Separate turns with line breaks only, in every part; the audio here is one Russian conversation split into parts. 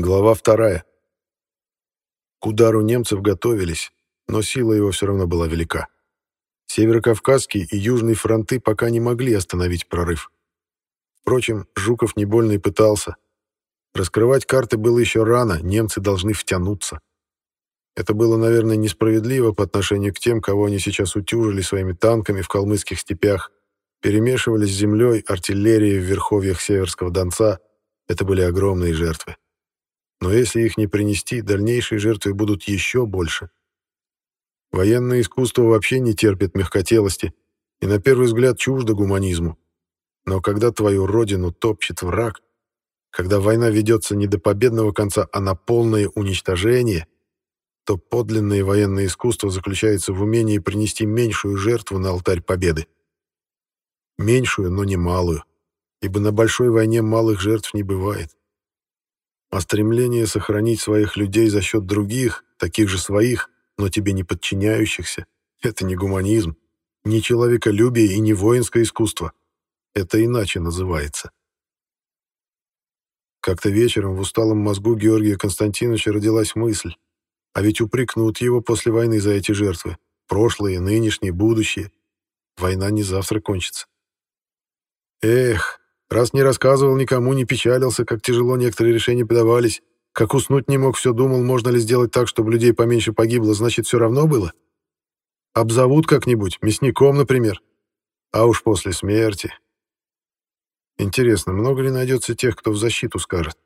Глава вторая. К удару немцев готовились, но сила его все равно была велика. Северокавказский и Южный фронты пока не могли остановить прорыв. Впрочем, Жуков не больно и пытался. Раскрывать карты было еще рано, немцы должны втянуться. Это было, наверное, несправедливо по отношению к тем, кого они сейчас утюжили своими танками в калмыцких степях, перемешивали с землей артиллерией в верховьях Северского Донца. Это были огромные жертвы. Но если их не принести, дальнейшие жертвы будут еще больше. Военное искусство вообще не терпит мягкотелости и на первый взгляд чуждо гуманизму. Но когда твою родину топчет враг, когда война ведется не до победного конца, а на полное уничтожение, то подлинное военное искусство заключается в умении принести меньшую жертву на алтарь победы. Меньшую, но не малую, ибо на большой войне малых жертв не бывает. А стремление сохранить своих людей за счет других, таких же своих, но тебе не подчиняющихся, это не гуманизм, не человеколюбие и не воинское искусство. Это иначе называется. Как-то вечером в усталом мозгу Георгия Константиновича родилась мысль, а ведь упрекнут его после войны за эти жертвы. Прошлые, нынешние, будущие. Война не завтра кончится. Эх, Раз не рассказывал никому, не печалился, как тяжело некоторые решения подавались, как уснуть не мог, все думал, можно ли сделать так, чтобы людей поменьше погибло, значит, все равно было? Обзовут как-нибудь, мясником, например. А уж после смерти. Интересно, много ли найдется тех, кто в защиту скажет?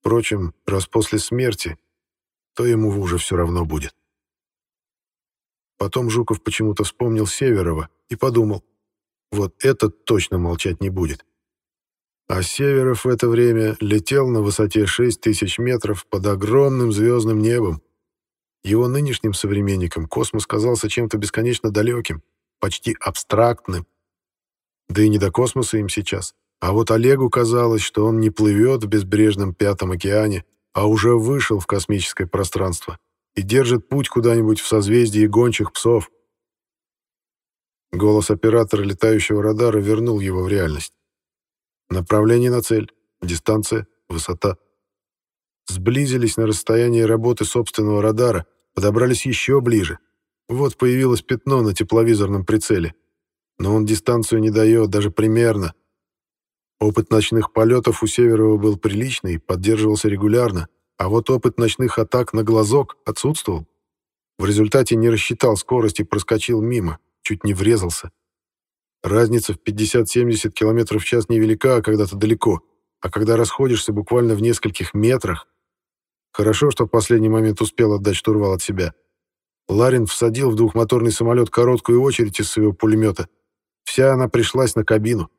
Впрочем, раз после смерти, то ему уже все равно будет. Потом Жуков почему-то вспомнил Северова и подумал, вот этот точно молчать не будет. А Северов в это время летел на высоте 6 тысяч метров под огромным звездным небом. Его нынешним современникам космос казался чем-то бесконечно далеким, почти абстрактным. Да и не до космоса им сейчас. А вот Олегу казалось, что он не плывет в безбрежном Пятом океане, а уже вышел в космическое пространство и держит путь куда-нибудь в созвездии гончих псов. Голос оператора летающего радара вернул его в реальность. Направление на цель, дистанция, высота. Сблизились на расстоянии работы собственного радара, подобрались еще ближе. Вот появилось пятно на тепловизорном прицеле. Но он дистанцию не дает, даже примерно. Опыт ночных полетов у Северова был приличный, поддерживался регулярно, а вот опыт ночных атак на глазок отсутствовал. В результате не рассчитал скорость и проскочил мимо, чуть не врезался. Разница в 50-70 км в час невелика, а когда-то далеко. А когда расходишься буквально в нескольких метрах... Хорошо, что в последний момент успел отдать штурвал от себя. Ларин всадил в двухмоторный самолет короткую очередь из своего пулемета. Вся она пришлась на кабину.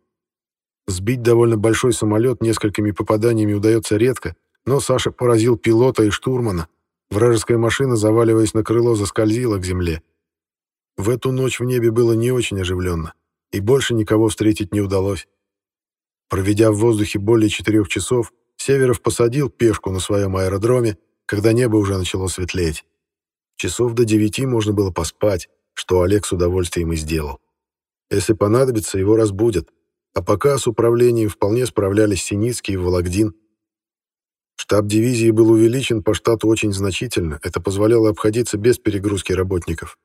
Сбить довольно большой самолет несколькими попаданиями удается редко, но Саша поразил пилота и штурмана. Вражеская машина, заваливаясь на крыло, заскользила к земле. В эту ночь в небе было не очень оживленно и больше никого встретить не удалось. Проведя в воздухе более четырех часов, Северов посадил пешку на своем аэродроме, когда небо уже начало светлеть. Часов до девяти можно было поспать, что Олег с удовольствием и сделал. Если понадобится, его разбудят. А пока с управлением вполне справлялись Синицкий и Вологдин. Штаб дивизии был увеличен по штату очень значительно, это позволяло обходиться без перегрузки работников.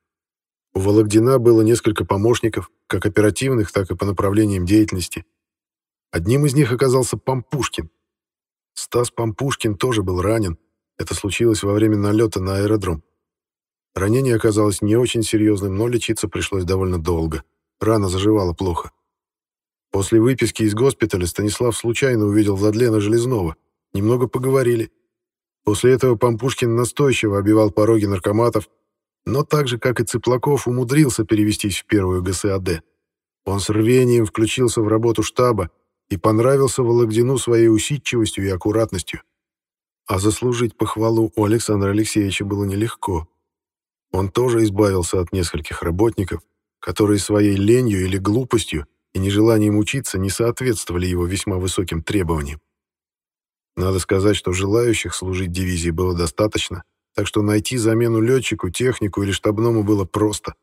У Вологдина было несколько помощников, как оперативных, так и по направлениям деятельности. Одним из них оказался Пампушкин. Стас Пампушкин тоже был ранен. Это случилось во время налета на аэродром. Ранение оказалось не очень серьезным, но лечиться пришлось довольно долго. Рана заживала плохо. После выписки из госпиталя Станислав случайно увидел Владлена Железного. Немного поговорили. После этого Пампушкин настойчиво обивал пороги наркоматов, но так же, как и Цыплаков, умудрился перевестись в первую ГСАД. Он с рвением включился в работу штаба и понравился Вологдину своей усидчивостью и аккуратностью. А заслужить похвалу у Александра Алексеевича было нелегко. Он тоже избавился от нескольких работников, которые своей ленью или глупостью и нежеланием учиться не соответствовали его весьма высоким требованиям. Надо сказать, что желающих служить дивизии было достаточно, так что найти замену летчику, технику или штабному было просто.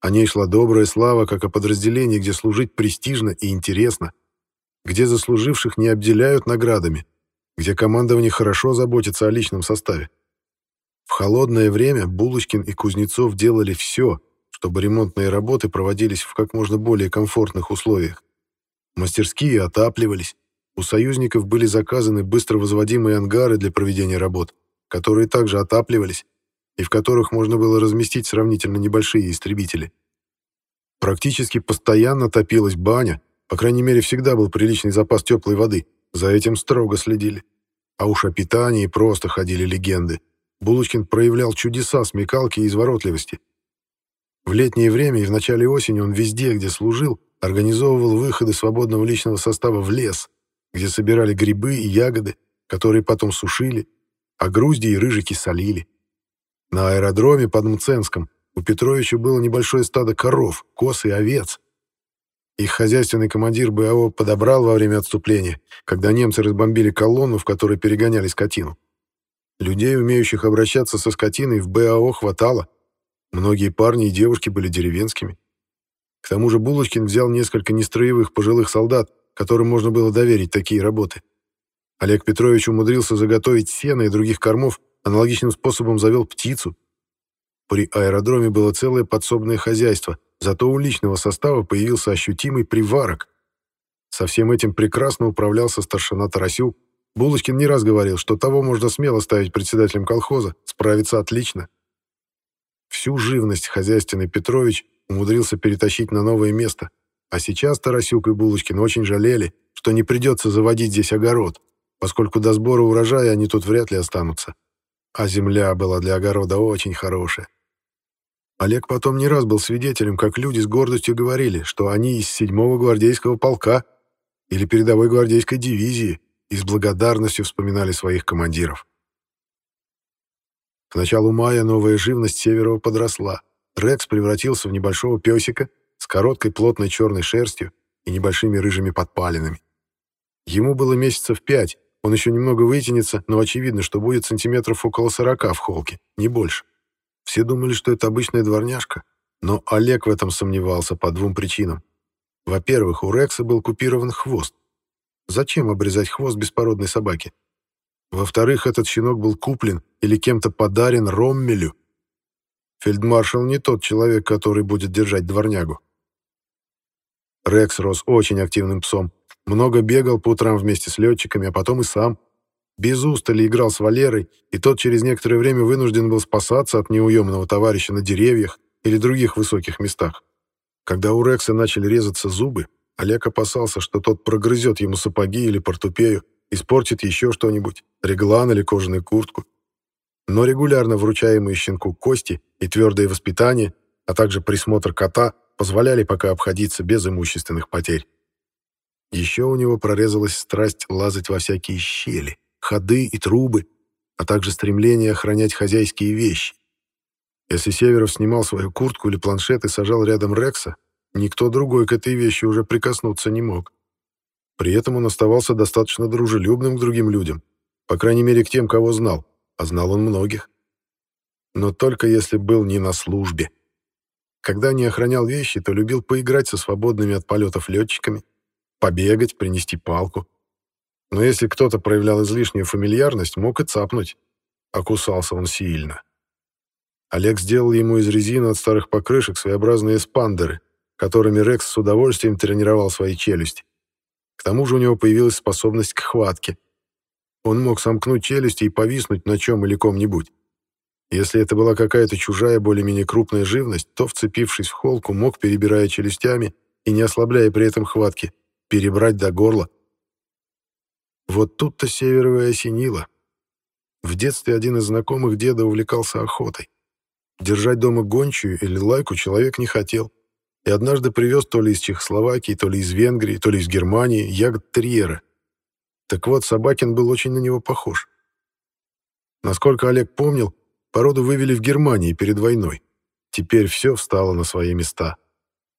О ней шла добрая слава, как о подразделении, где служить престижно и интересно, где заслуживших не обделяют наградами, где командование хорошо заботится о личном составе. В холодное время Булочкин и Кузнецов делали все, чтобы ремонтные работы проводились в как можно более комфортных условиях. Мастерские отапливались, у союзников были заказаны быстро возводимые ангары для проведения работ, которые также отапливались и в которых можно было разместить сравнительно небольшие истребители. Практически постоянно топилась баня, по крайней мере, всегда был приличный запас теплой воды, за этим строго следили. А уж о питании просто ходили легенды. Булочкин проявлял чудеса смекалки и изворотливости. В летнее время и в начале осени он везде, где служил, организовывал выходы свободного личного состава в лес, где собирали грибы и ягоды, которые потом сушили, а грузди и рыжики солили. На аэродроме под Мценском у Петровича было небольшое стадо коров, коз и овец. Их хозяйственный командир БАО подобрал во время отступления, когда немцы разбомбили колонну, в которой перегоняли скотину. Людей, умеющих обращаться со скотиной, в БАО хватало. Многие парни и девушки были деревенскими. К тому же Булочкин взял несколько нестроевых пожилых солдат, которым можно было доверить такие работы. Олег Петрович умудрился заготовить сено и других кормов, аналогичным способом завел птицу. При аэродроме было целое подсобное хозяйство, зато у личного состава появился ощутимый приварок. Со всем этим прекрасно управлялся старшина Тарасюк. Булочкин не раз говорил, что того можно смело ставить председателем колхоза, справится отлично. Всю живность хозяйственный Петрович умудрился перетащить на новое место — а сейчас Тарасюк и Булочкин очень жалели, что не придется заводить здесь огород, поскольку до сбора урожая они тут вряд ли останутся. А земля была для огорода очень хорошая. Олег потом не раз был свидетелем, как люди с гордостью говорили, что они из 7-го гвардейского полка или передовой гвардейской дивизии и с благодарностью вспоминали своих командиров. К началу мая новая живность Северова подросла. Рекс превратился в небольшого песика, с короткой плотной черной шерстью и небольшими рыжими подпалинами. Ему было месяцев пять, он еще немного вытянется, но очевидно, что будет сантиметров около сорока в холке, не больше. Все думали, что это обычная дворняжка, но Олег в этом сомневался по двум причинам. Во-первых, у Рекса был купирован хвост. Зачем обрезать хвост беспородной собаки? Во-вторых, этот щенок был куплен или кем-то подарен Роммелю. Фельдмаршал не тот человек, который будет держать дворнягу. Рекс рос очень активным псом. Много бегал по утрам вместе с летчиками, а потом и сам. Без устали играл с Валерой, и тот через некоторое время вынужден был спасаться от неуемного товарища на деревьях или других высоких местах. Когда у Рекса начали резаться зубы, Олег опасался, что тот прогрызет ему сапоги или портупею, испортит еще что-нибудь, реглан или кожаную куртку. Но регулярно вручаемые щенку кости и твердое воспитание, а также присмотр кота – позволяли пока обходиться без имущественных потерь. Еще у него прорезалась страсть лазать во всякие щели, ходы и трубы, а также стремление охранять хозяйские вещи. Если Северов снимал свою куртку или планшет и сажал рядом Рекса, никто другой к этой вещи уже прикоснуться не мог. При этом он оставался достаточно дружелюбным к другим людям, по крайней мере к тем, кого знал, а знал он многих. Но только если был не на службе. Когда не охранял вещи, то любил поиграть со свободными от полетов летчиками, побегать, принести палку. Но если кто-то проявлял излишнюю фамильярность, мог и цапнуть. А кусался он сильно. Олег сделал ему из резины от старых покрышек своеобразные спандеры, которыми Рекс с удовольствием тренировал свои челюсти. К тому же у него появилась способность к хватке. Он мог сомкнуть челюсти и повиснуть на чем или ком-нибудь. Если это была какая-то чужая, более-менее крупная живность, то, вцепившись в холку, мог, перебирая челюстями и не ослабляя при этом хватки, перебрать до горла. Вот тут-то Северова и осенило. В детстве один из знакомых деда увлекался охотой. Держать дома гончую или лайку человек не хотел. И однажды привез то ли из Чехословакии, то ли из Венгрии, то ли из Германии ягод терьера. Так вот, Собакин был очень на него похож. Насколько Олег помнил, Породу вывели в Германии перед войной. Теперь все встало на свои места.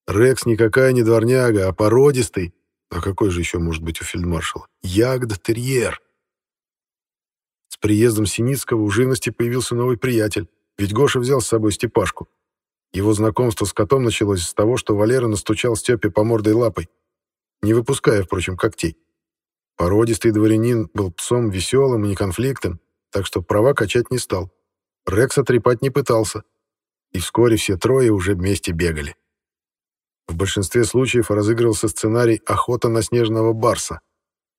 Рекс никакая не дворняга, а породистый. А какой же еще может быть у фельдмаршала? Ягда-терьер. С приездом Синицкого у живности появился новый приятель, ведь Гоша взял с собой Степашку. Его знакомство с котом началось с того, что Валера настучал Степе по мордой лапой, не выпуская, впрочем, когтей. Породистый дворянин был псом веселым и неконфликтным, так что права качать не стал. Рекса трепать не пытался. И вскоре все трое уже вместе бегали. В большинстве случаев разыгрывался сценарий «Охота на снежного барса»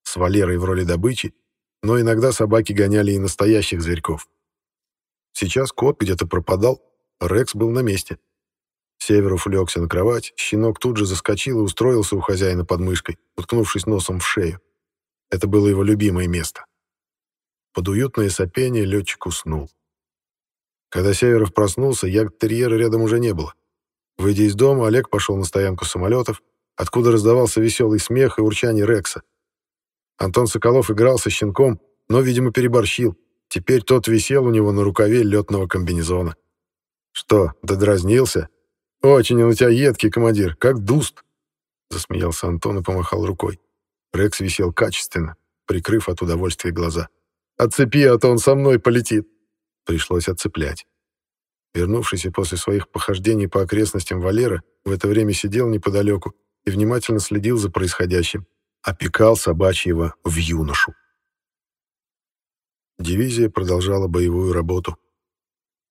с Валерой в роли добычи, но иногда собаки гоняли и настоящих зверьков. Сейчас кот где-то пропадал, Рекс был на месте. Северов улегся на кровать, щенок тут же заскочил и устроился у хозяина под мышкой, уткнувшись носом в шею. Это было его любимое место. Под уютное сопение летчик уснул. Когда Северов проснулся, ягд-терьера рядом уже не было. Выйдя из дома, Олег пошел на стоянку самолетов, откуда раздавался веселый смех и урчание Рекса. Антон Соколов играл со щенком, но, видимо, переборщил. Теперь тот висел у него на рукаве летного комбинезона. «Что, додразнился? Очень он у тебя едкий, командир, как дуст!» Засмеялся Антон и помахал рукой. Рекс висел качественно, прикрыв от удовольствия глаза. «Отцепи, а то он со мной полетит!» Пришлось отцеплять. Вернувшийся после своих похождений по окрестностям Валера в это время сидел неподалеку и внимательно следил за происходящим, опекал собачьего в юношу. Дивизия продолжала боевую работу.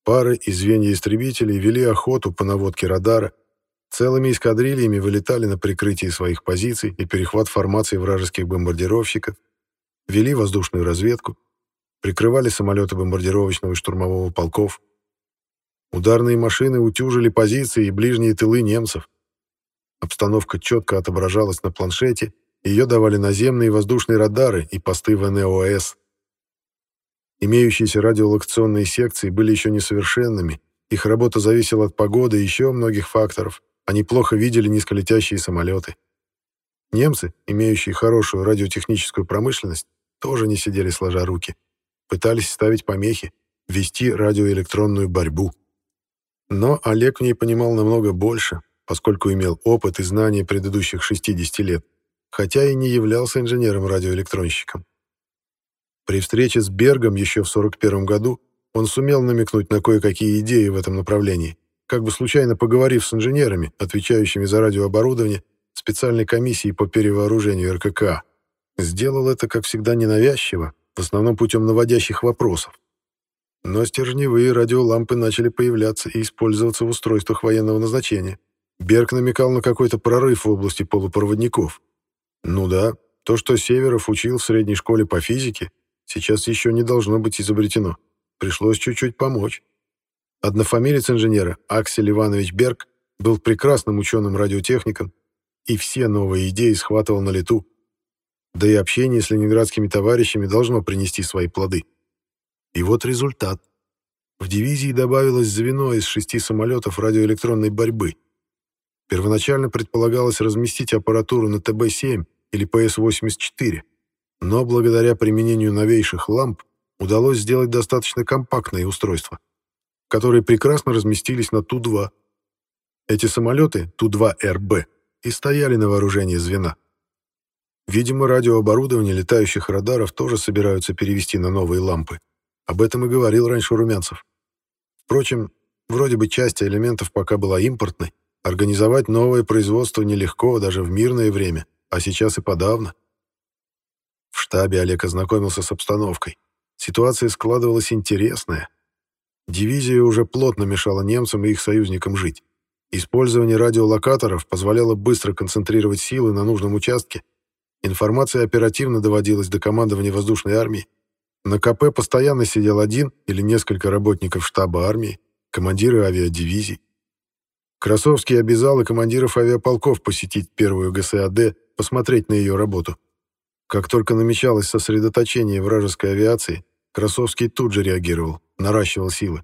Пары и звенья истребителей вели охоту по наводке радара, целыми эскадрильями вылетали на прикрытие своих позиций и перехват формаций вражеских бомбардировщиков, вели воздушную разведку, прикрывали самолеты бомбардировочного и штурмового полков. Ударные машины утюжили позиции и ближние тылы немцев. Обстановка четко отображалась на планшете, ее давали наземные и воздушные радары и посты ВНОС. Имеющиеся радиолокационные секции были еще несовершенными, их работа зависела от погоды и еще многих факторов, они плохо видели низколетящие самолеты. Немцы, имеющие хорошую радиотехническую промышленность, тоже не сидели сложа руки пытались ставить помехи, вести радиоэлектронную борьбу. Но Олег в ней понимал намного больше, поскольку имел опыт и знания предыдущих 60 лет, хотя и не являлся инженером-радиоэлектронщиком. При встрече с Бергом еще в 41 году он сумел намекнуть на кое-какие идеи в этом направлении, как бы случайно поговорив с инженерами, отвечающими за радиооборудование, специальной комиссии по перевооружению РКК. Сделал это, как всегда, ненавязчиво, в основном путем наводящих вопросов. Но стержневые радиолампы начали появляться и использоваться в устройствах военного назначения. Берг намекал на какой-то прорыв в области полупроводников. Ну да, то, что Северов учил в средней школе по физике, сейчас еще не должно быть изобретено. Пришлось чуть-чуть помочь. Однофамилец инженера, Аксель Иванович Берг, был прекрасным ученым-радиотехником и все новые идеи схватывал на лету, да и общение с ленинградскими товарищами должно принести свои плоды. И вот результат. В дивизии добавилось звено из шести самолетов радиоэлектронной борьбы. Первоначально предполагалось разместить аппаратуру на ТБ-7 или ПС-84, но благодаря применению новейших ламп удалось сделать достаточно компактное устройство, которые прекрасно разместились на Ту-2. Эти самолеты, Ту-2РБ, и стояли на вооружении звена. Видимо, радиооборудование летающих радаров тоже собираются перевести на новые лампы. Об этом и говорил раньше Румянцев. Впрочем, вроде бы часть элементов пока была импортной. Организовать новое производство нелегко даже в мирное время, а сейчас и подавно. В штабе Олег ознакомился с обстановкой. Ситуация складывалась интересная. Дивизия уже плотно мешала немцам и их союзникам жить. Использование радиолокаторов позволяло быстро концентрировать силы на нужном участке Информация оперативно доводилась до командования воздушной армии. На КП постоянно сидел один или несколько работников штаба армии, командиры авиадивизий. Красовский обязал и командиров авиаполков посетить первую ГСАД, посмотреть на ее работу. Как только намечалось сосредоточение вражеской авиации, Красовский тут же реагировал, наращивал силы.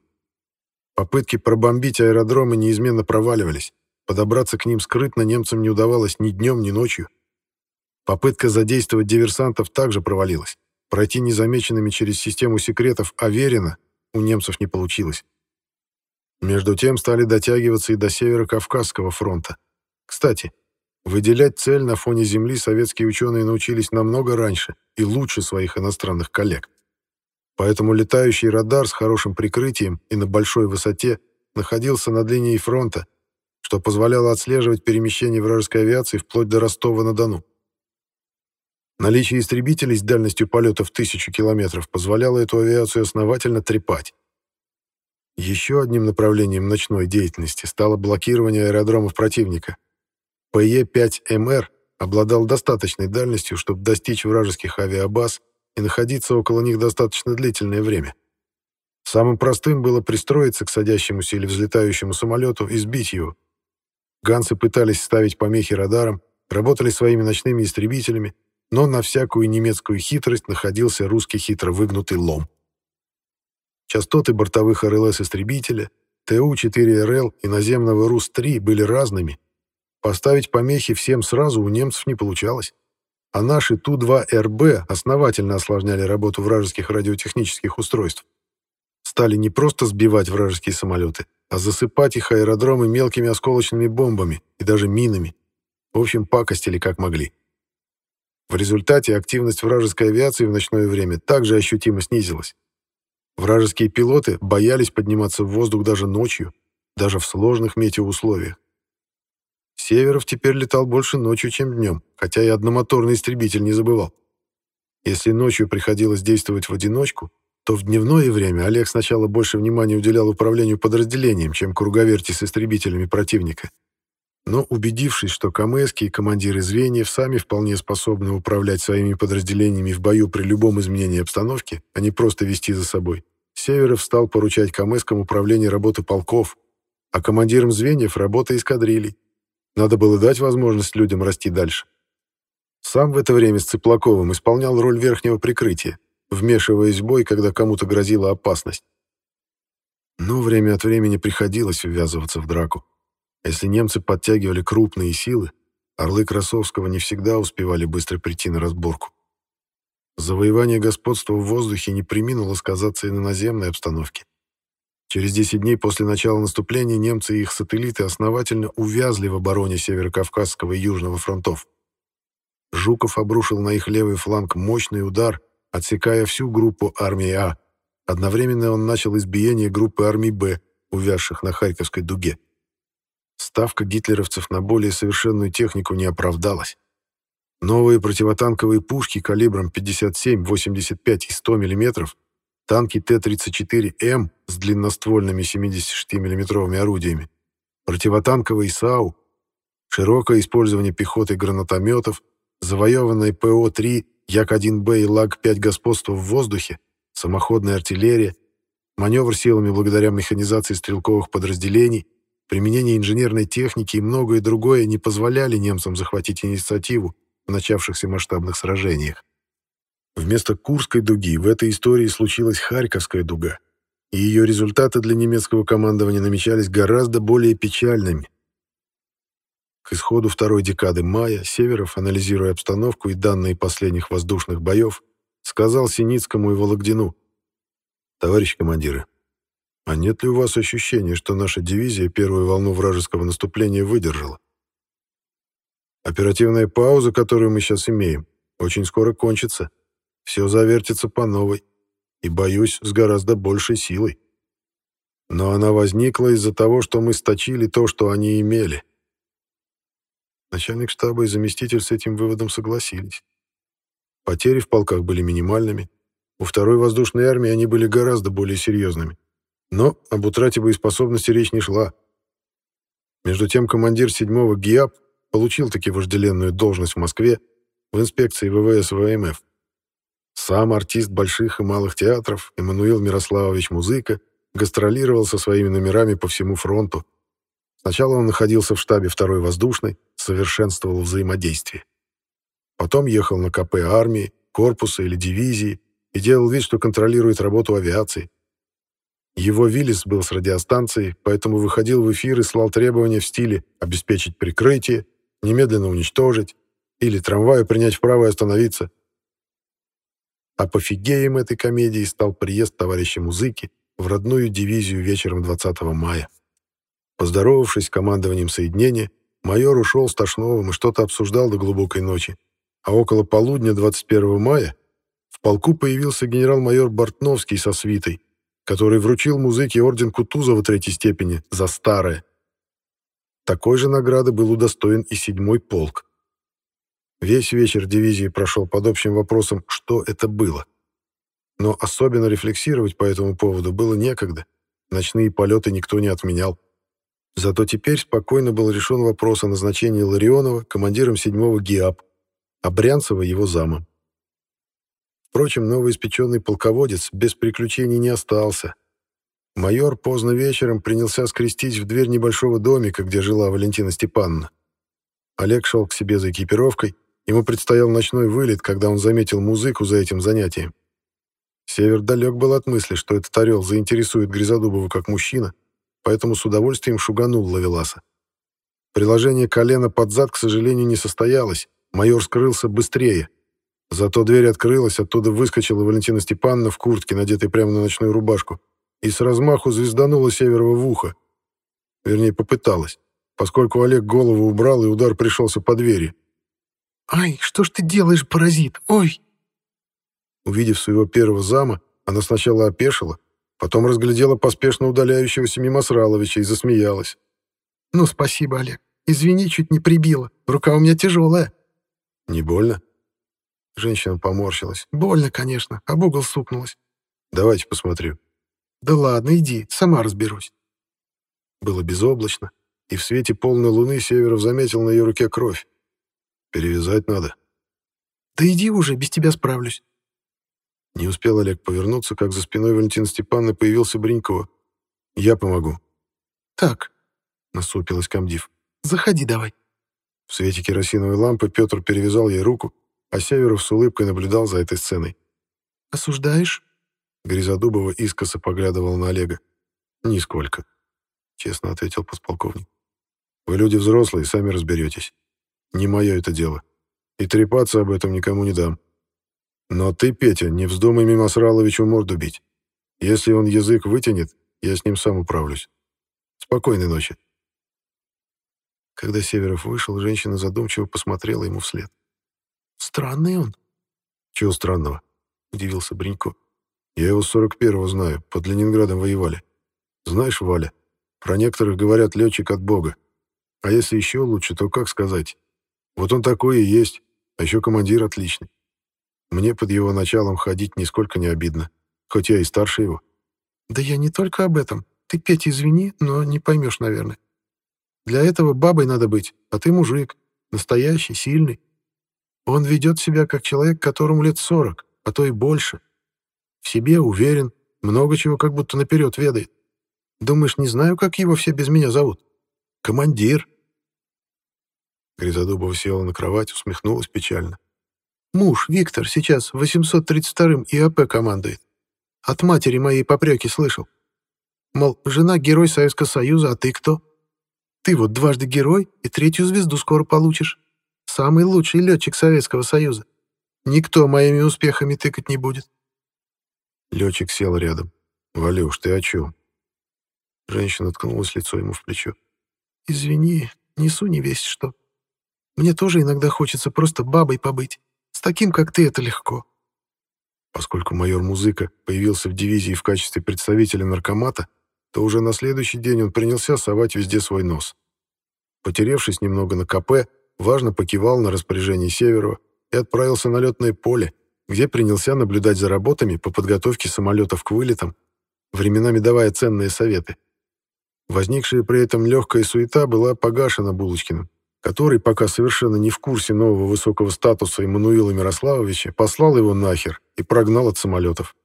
Попытки пробомбить аэродромы неизменно проваливались. Подобраться к ним скрытно немцам не удавалось ни днем, ни ночью. Попытка задействовать диверсантов также провалилась. Пройти незамеченными через систему секретов Аверина у немцев не получилось. Между тем стали дотягиваться и до Северо-Кавказского фронта. Кстати, выделять цель на фоне Земли советские ученые научились намного раньше и лучше своих иностранных коллег. Поэтому летающий радар с хорошим прикрытием и на большой высоте находился над линией фронта, что позволяло отслеживать перемещение вражеской авиации вплоть до Ростова-на-Дону. Наличие истребителей с дальностью полета в тысячу километров позволяло эту авиацию основательно трепать. Еще одним направлением ночной деятельности стало блокирование аэродромов противника. ПЕ-5МР обладал достаточной дальностью, чтобы достичь вражеских авиабаз и находиться около них достаточно длительное время. Самым простым было пристроиться к садящемуся или взлетающему самолету и сбить его. Ганцы пытались ставить помехи радарам, работали своими ночными истребителями, но на всякую немецкую хитрость находился русский хитро выгнутый лом. Частоты бортовых РЛС-истребителя, ТУ-4РЛ и наземного РУС-3 были разными. Поставить помехи всем сразу у немцев не получалось. А наши Ту-2РБ основательно осложняли работу вражеских радиотехнических устройств. Стали не просто сбивать вражеские самолеты, а засыпать их аэродромы мелкими осколочными бомбами и даже минами. В общем, пакостили как могли. В результате активность вражеской авиации в ночное время также ощутимо снизилась. Вражеские пилоты боялись подниматься в воздух даже ночью, даже в сложных метеоусловиях. Северов теперь летал больше ночью, чем днем, хотя и одномоторный истребитель не забывал. Если ночью приходилось действовать в одиночку, то в дневное время Олег сначала больше внимания уделял управлению подразделением, чем круговерти с истребителями противника. Но убедившись, что КМСки и командиры звеньев сами вполне способны управлять своими подразделениями в бою при любом изменении обстановки, а не просто вести за собой, Северов стал поручать КМСкам управление работы полков, а командирам звеньев — работа эскадрилей. Надо было дать возможность людям расти дальше. Сам в это время с Цыплаковым исполнял роль верхнего прикрытия, вмешиваясь в бой, когда кому-то грозила опасность. Но время от времени приходилось ввязываться в драку. Если немцы подтягивали крупные силы, орлы Красовского не всегда успевали быстро прийти на разборку. Завоевание господства в воздухе не приминуло сказаться и на наземной обстановке. Через 10 дней после начала наступления немцы и их сателлиты основательно увязли в обороне Северокавказского и Южного фронтов. Жуков обрушил на их левый фланг мощный удар, отсекая всю группу армии А. Одновременно он начал избиение группы армий Б, увязших на Харьковской дуге. Ставка гитлеровцев на более совершенную технику не оправдалась. Новые противотанковые пушки калибром 57, 85 и 100 мм, танки Т-34М с длинноствольными 76 мм орудиями, противотанковые САУ, широкое использование пехоты гранатометов, завоеванное ПО-3, Як-1Б и Лаг-5 господство в воздухе, самоходная артиллерия, маневр силами благодаря механизации стрелковых подразделений, Применение инженерной техники и многое другое не позволяли немцам захватить инициативу в начавшихся масштабных сражениях. Вместо Курской дуги в этой истории случилась Харьковская дуга, и ее результаты для немецкого командования намечались гораздо более печальными. К исходу второй декады мая Северов, анализируя обстановку и данные последних воздушных боев, сказал Синицкому и Вологдину, «Товарищи командиры, а нет ли у вас ощущения, что наша дивизия первую волну вражеского наступления выдержала? Оперативная пауза, которую мы сейчас имеем, очень скоро кончится. Все завертится по новой. И, боюсь, с гораздо большей силой. Но она возникла из-за того, что мы сточили то, что они имели. Начальник штаба и заместитель с этим выводом согласились. Потери в полках были минимальными. У второй воздушной армии они были гораздо более серьезными. Но об утрате боеспособности речь не шла. Между тем командир 7-го ГИАП получил таки вожделенную должность в Москве в инспекции ВВС ВМФ. Сам артист больших и малых театров Эммануил Мирославович Музыка гастролировал со своими номерами по всему фронту. Сначала он находился в штабе второй воздушной, совершенствовал взаимодействие. Потом ехал на КП армии, корпуса или дивизии и делал вид, что контролирует работу авиации. Его Виллис был с радиостанцией, поэтому выходил в эфир и слал требования в стиле «обеспечить прикрытие», «немедленно уничтожить» или «трамваю принять вправо и остановиться». Апофигеем этой комедии стал приезд товарища Музыки в родную дивизию вечером 20 мая. Поздоровавшись с командованием соединения, майор ушел с Тошновым и что-то обсуждал до глубокой ночи, а около полудня 21 мая в полку появился генерал-майор Бортновский со свитой, который вручил музыке орден Кутузова третьей степени за старое. Такой же награды был удостоен и седьмой полк. Весь вечер дивизии прошел под общим вопросом, что это было. Но особенно рефлексировать по этому поводу было некогда. Ночные полеты никто не отменял. Зато теперь спокойно был решен вопрос о назначении Ларионова командиром 7-го ГИАП, а Брянцева его замом. Впрочем, новоиспеченный полководец без приключений не остался. Майор поздно вечером принялся скрестить в дверь небольшого домика, где жила Валентина Степановна. Олег шел к себе за экипировкой, ему предстоял ночной вылет, когда он заметил музыку за этим занятием. Север далек был от мысли, что этот орел заинтересует Гризодубова как мужчина, поэтому с удовольствием шуганул Лавеласа. Приложение колена под зад, к сожалению, не состоялось, майор скрылся быстрее. Зато дверь открылась, оттуда выскочила Валентина Степановна в куртке, надетой прямо на ночную рубашку, и с размаху звезданула Северова в ухо. Вернее, попыталась, поскольку Олег голову убрал, и удар пришелся по двери.
«Ай, что ж ты делаешь, паразит? Ой!»
Увидев своего первого зама, она сначала опешила, потом разглядела поспешно удаляющегося мимо Сраловича и засмеялась.
«Ну, спасибо, Олег. Извини, чуть не прибила. Рука у меня тяжелая».
«Не больно?» Женщина поморщилась.
«Больно, конечно. Об угол сукнулась».
«Давайте посмотрю».
«Да ладно, иди, сама разберусь».
Было безоблачно, и в свете полной луны Северов заметил на ее руке кровь. «Перевязать надо».
«Да иди уже, без тебя справлюсь».
Не успел Олег повернуться, как за спиной Валентины Степановны появился Бринькова. «Я помогу».
«Так», —
насупилась комдив.
«Заходи давай».
В свете керосиновой лампы Петр перевязал ей руку, а Северов с улыбкой наблюдал за этой сценой.
«Осуждаешь?»
Гризодубова искоса поглядывал на Олега. «Нисколько», — честно ответил подполковник. «Вы люди взрослые, сами разберетесь. Не мое это дело. И трепаться об этом никому не дам. Но ты, Петя, не вздумай мимо Сраловичу морду бить. Если он язык вытянет, я с ним сам управлюсь. Спокойной ночи. Когда Северов вышел, женщина задумчиво посмотрела ему вслед.
«Странный он».
«Чего странного?» — удивился Бринько. «Я его с 41-го знаю, под Ленинградом воевали. Знаешь, Валя, про некоторых говорят летчик от Бога. А если еще лучше, то как сказать? Вот он такой и есть, а еще командир отличный. Мне под его началом ходить нисколько не обидно, хоть я и старше его.
Да я не только об этом. Ты, Петя, извини, но не поймешь, наверное. Для этого бабой надо быть, а ты мужик, настоящий, сильный. Он ведет себя как человек, которому лет сорок, а то и больше. В себе уверен, много чего как будто наперед ведает. Думаешь, не знаю, как его все без меня зовут? Командир.
Гризодубова села на кровать, усмехнулась печально.
Муж, Виктор, сейчас 832-м ИАП командует. От матери моей попреки слышал. Мол, жена герой Советского Союза, а ты кто? Ты вот дважды герой и третью звезду скоро получишь. Самый лучший летчик Советского Союза. Никто моими успехами тыкать не будет.
Летчик сел рядом. «Валюш, ты о чем?» Женщина ткнулась лицо ему в плечо.
«Извини, несу не весь что. Мне тоже иногда хочется просто бабой побыть. С таким, как ты, это легко.
Поскольку майор Музыка появился в дивизии в качестве представителя наркомата, то уже на следующий день он принялся совать везде свой нос. Потеревшись немного на КП, важно покивал на распоряжение Северова и отправился на летное поле, где принялся наблюдать за работами по подготовке самолетов к вылетам, временами давая ценные советы. Возникшая при этом легкая суета была погашена Булочкиным который, пока совершенно не в курсе нового высокого статуса Эммануила Мирославовича, послал его нахер и прогнал от самолетов.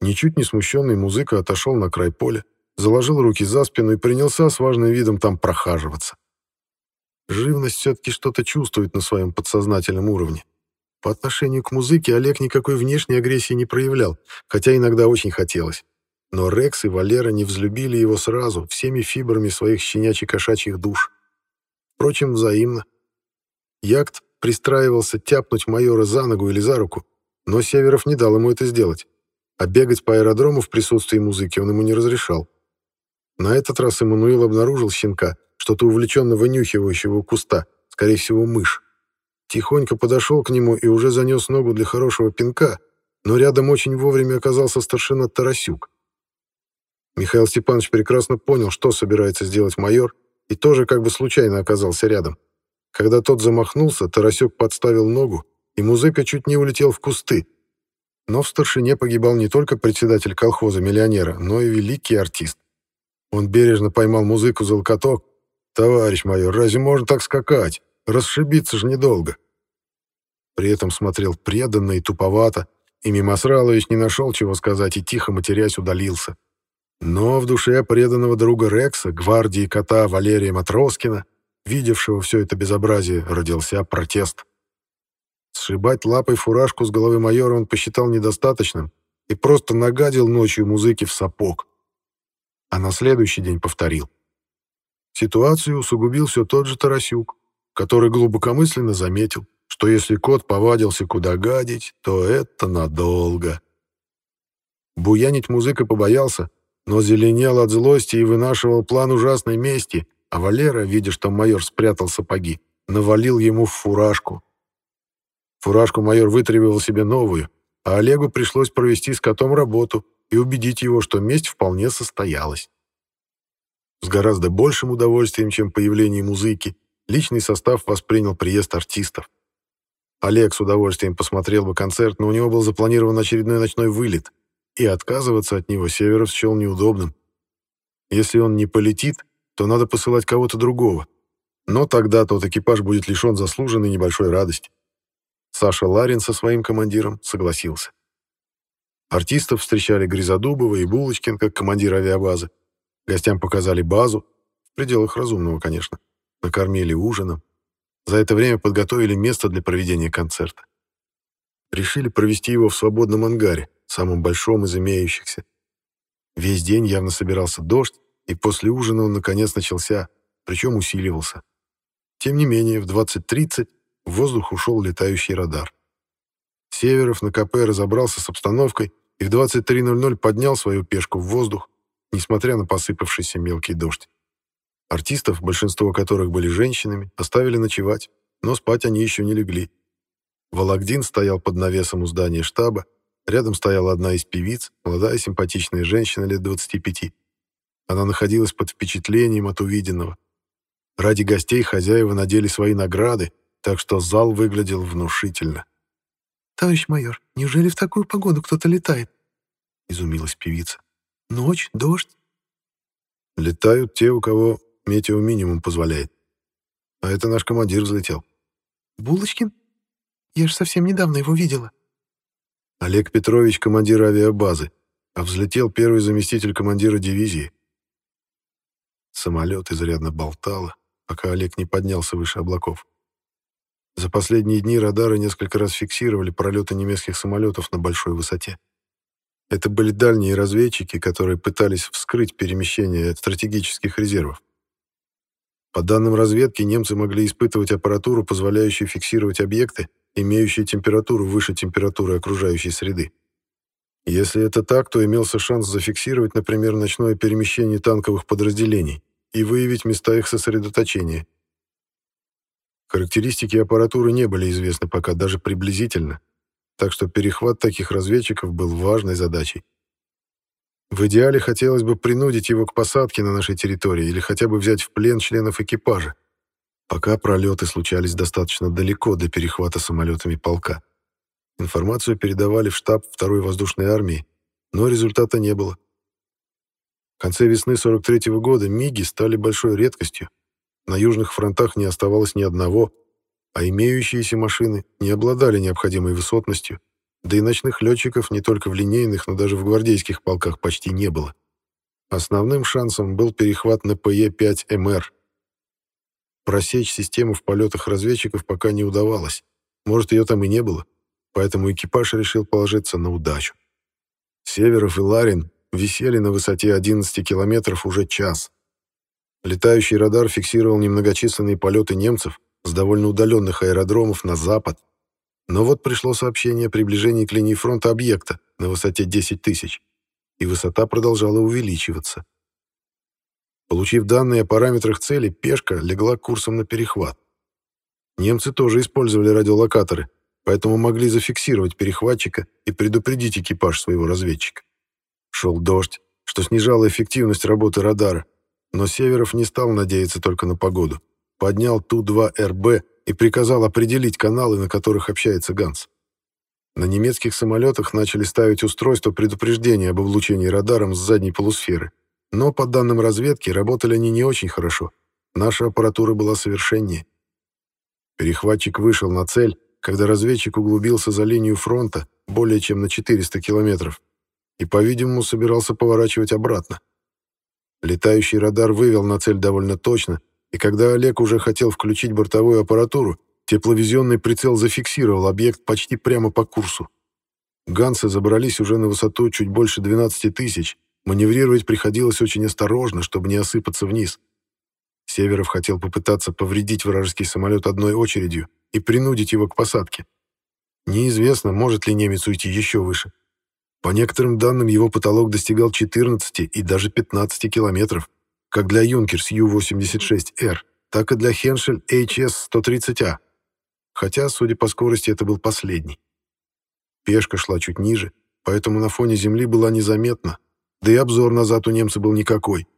Ничуть не смущенный музыка отошел на край поля, заложил руки за спину и принялся с важным видом там прохаживаться. Живность все-таки что-то чувствует на своем подсознательном уровне. По отношению к музыке Олег никакой внешней агрессии не проявлял, хотя иногда очень хотелось. Но Рекс и Валера не взлюбили его сразу, всеми фибрами своих щенячьи-кошачьих душ. Впрочем, взаимно. Якт пристраивался тяпнуть майора за ногу или за руку, но Северов не дал ему это сделать, а бегать по аэродрому в присутствии музыки он ему не разрешал. На этот раз Эммануил обнаружил щенка, что-то увлеченно вынюхивающего куста, скорее всего, мышь. Тихонько подошел к нему и уже занес ногу для хорошего пинка, но рядом очень вовремя оказался старшина Тарасюк. Михаил Степанович прекрасно понял, что собирается сделать майор, и тоже как бы случайно оказался рядом. Когда тот замахнулся, Тарасек подставил ногу, и музыка чуть не улетел в кусты. Но в старшине погибал не только председатель колхоза-миллионера, но и великий артист. Он бережно поймал музыку за локоток. «Товарищ майор, разве можно так скакать? Расшибиться же недолго». При этом смотрел преданно и туповато, и Мимосралович не нашел чего сказать и, тихо матерясь, удалился. Но в душе преданного друга Рекса, гвардии кота Валерия Матроскина, видевшего все это безобразие, родился протест. Сшибать лапой фуражку с головы майора он посчитал недостаточным и просто нагадил ночью музыки в сапог. А на следующий день повторил. Ситуацию усугубил все тот же Тарасюк, который глубокомысленно заметил, что если кот повадился куда гадить, то это надолго. Буянить музыка побоялся, но зеленел от злости и вынашивал план ужасной мести, а Валера, видя, что майор спрятал сапоги, навалил ему в фуражку. Фуражку майор вытребовал себе новую, а Олегу пришлось провести с котом работу и убедить его, что месть вполне состоялась. С гораздо большим удовольствием, чем появление музыки, личный состав воспринял приезд артистов. Олег с удовольствием посмотрел бы концерт, но у него был запланирован очередной ночной вылет, и отказываться от него Северов счел неудобным. Если он не полетит, то надо посылать кого-то другого. Но тогда тот экипаж будет лишен заслуженной небольшой радости. Саша Ларин со своим командиром согласился. Артистов встречали Гризодубова и Булочкин как командир авиабазы. Гостям показали базу, в пределах разумного, конечно. Накормили ужином. За это время подготовили место для проведения концерта. Решили провести его в свободном ангаре, самом большом из имеющихся. Весь день явно собирался дождь, и после ужина он наконец начался, причем усиливался. Тем не менее, в 20.30 в воздух ушел летающий радар. Северов на КП разобрался с обстановкой и в 23.00 поднял свою пешку в воздух, несмотря на посыпавшийся мелкий дождь. Артистов, большинство которых были женщинами, оставили ночевать, но спать они еще не легли. Вологдин стоял под навесом у здания штаба, рядом стояла одна из певиц, молодая симпатичная женщина лет 25. Она находилась под впечатлением от увиденного. Ради гостей хозяева надели свои награды, так что зал выглядел внушительно.
«Товарищ майор, неужели в такую погоду кто-то летает?» — изумилась певица. «Ночь, дождь?»
«Летают те, у кого метеоминимум позволяет. А это наш командир взлетел».
«Булочкин? Я же совсем недавно его видела».
Олег Петрович — командир авиабазы, а взлетел первый заместитель командира дивизии. Самолет изрядно болтало, пока Олег не поднялся выше облаков. За последние дни радары несколько раз фиксировали пролеты немецких самолетов на большой высоте. Это были дальние разведчики, которые пытались вскрыть перемещение стратегических резервов. По данным разведки, немцы могли испытывать аппаратуру, позволяющую фиксировать объекты, имеющие температуру выше температуры окружающей среды. Если это так, то имелся шанс зафиксировать, например, ночное перемещение танковых подразделений и выявить места их сосредоточения. Характеристики аппаратуры не были известны пока даже приблизительно, так что перехват таких разведчиков был важной задачей. В идеале хотелось бы принудить его к посадке на нашей территории или хотя бы взять в плен членов экипажа, пока пролеты случались достаточно далеко до перехвата самолетами полка. Информацию передавали в штаб второй воздушной армии, но результата не было. В конце весны 43 -го года МиГи стали большой редкостью, на южных фронтах не оставалось ни одного, а имеющиеся машины не обладали необходимой высотностью, да и ночных летчиков не только в линейных, но даже в гвардейских полках почти не было. Основным шансом был перехват на ПЕ-5МР. Просечь систему в полетах разведчиков пока не удавалось. Может, ее там и не было, поэтому экипаж решил положиться на удачу. Северов и Ларин висели на высоте 11 километров уже час. Летающий радар фиксировал немногочисленные полеты немцев с довольно удаленных аэродромов на запад. Но вот пришло сообщение о приближении к линии фронта объекта на высоте 10 тысяч, и высота продолжала увеличиваться. Получив данные о параметрах цели, пешка легла курсом на перехват. Немцы тоже использовали радиолокаторы, поэтому могли зафиксировать перехватчика и предупредить экипаж своего разведчика. Шел дождь, что снижало эффективность работы радара, но Северов не стал надеяться только на погоду. Поднял Ту-2РБ и приказал определить каналы, на которых общается Ганс. На немецких самолетах начали ставить устройство предупреждения об облучении радаром с задней полусферы. Но, по данным разведки, работали они не очень хорошо. Наша аппаратура была совершеннее. Перехватчик вышел на цель, когда разведчик углубился за линию фронта более чем на 400 километров и, по-видимому, собирался поворачивать обратно. Летающий радар вывел на цель довольно точно, и когда Олег уже хотел включить бортовую аппаратуру, тепловизионный прицел зафиксировал объект почти прямо по курсу. Гансы забрались уже на высоту чуть больше 12 тысяч, маневрировать приходилось очень осторожно, чтобы не осыпаться вниз. Северов хотел попытаться повредить вражеский самолет одной очередью и принудить его к посадке. Неизвестно, может ли немец уйти еще выше. По некоторым данным, его потолок достигал 14 и даже 15 километров как для Юнкерс Ю-86Р, так и для Хеншель HS-130А, хотя, судя по скорости, это был последний. Пешка шла чуть ниже, поэтому на фоне земли была незаметна, да и обзор назад у немца был никакой.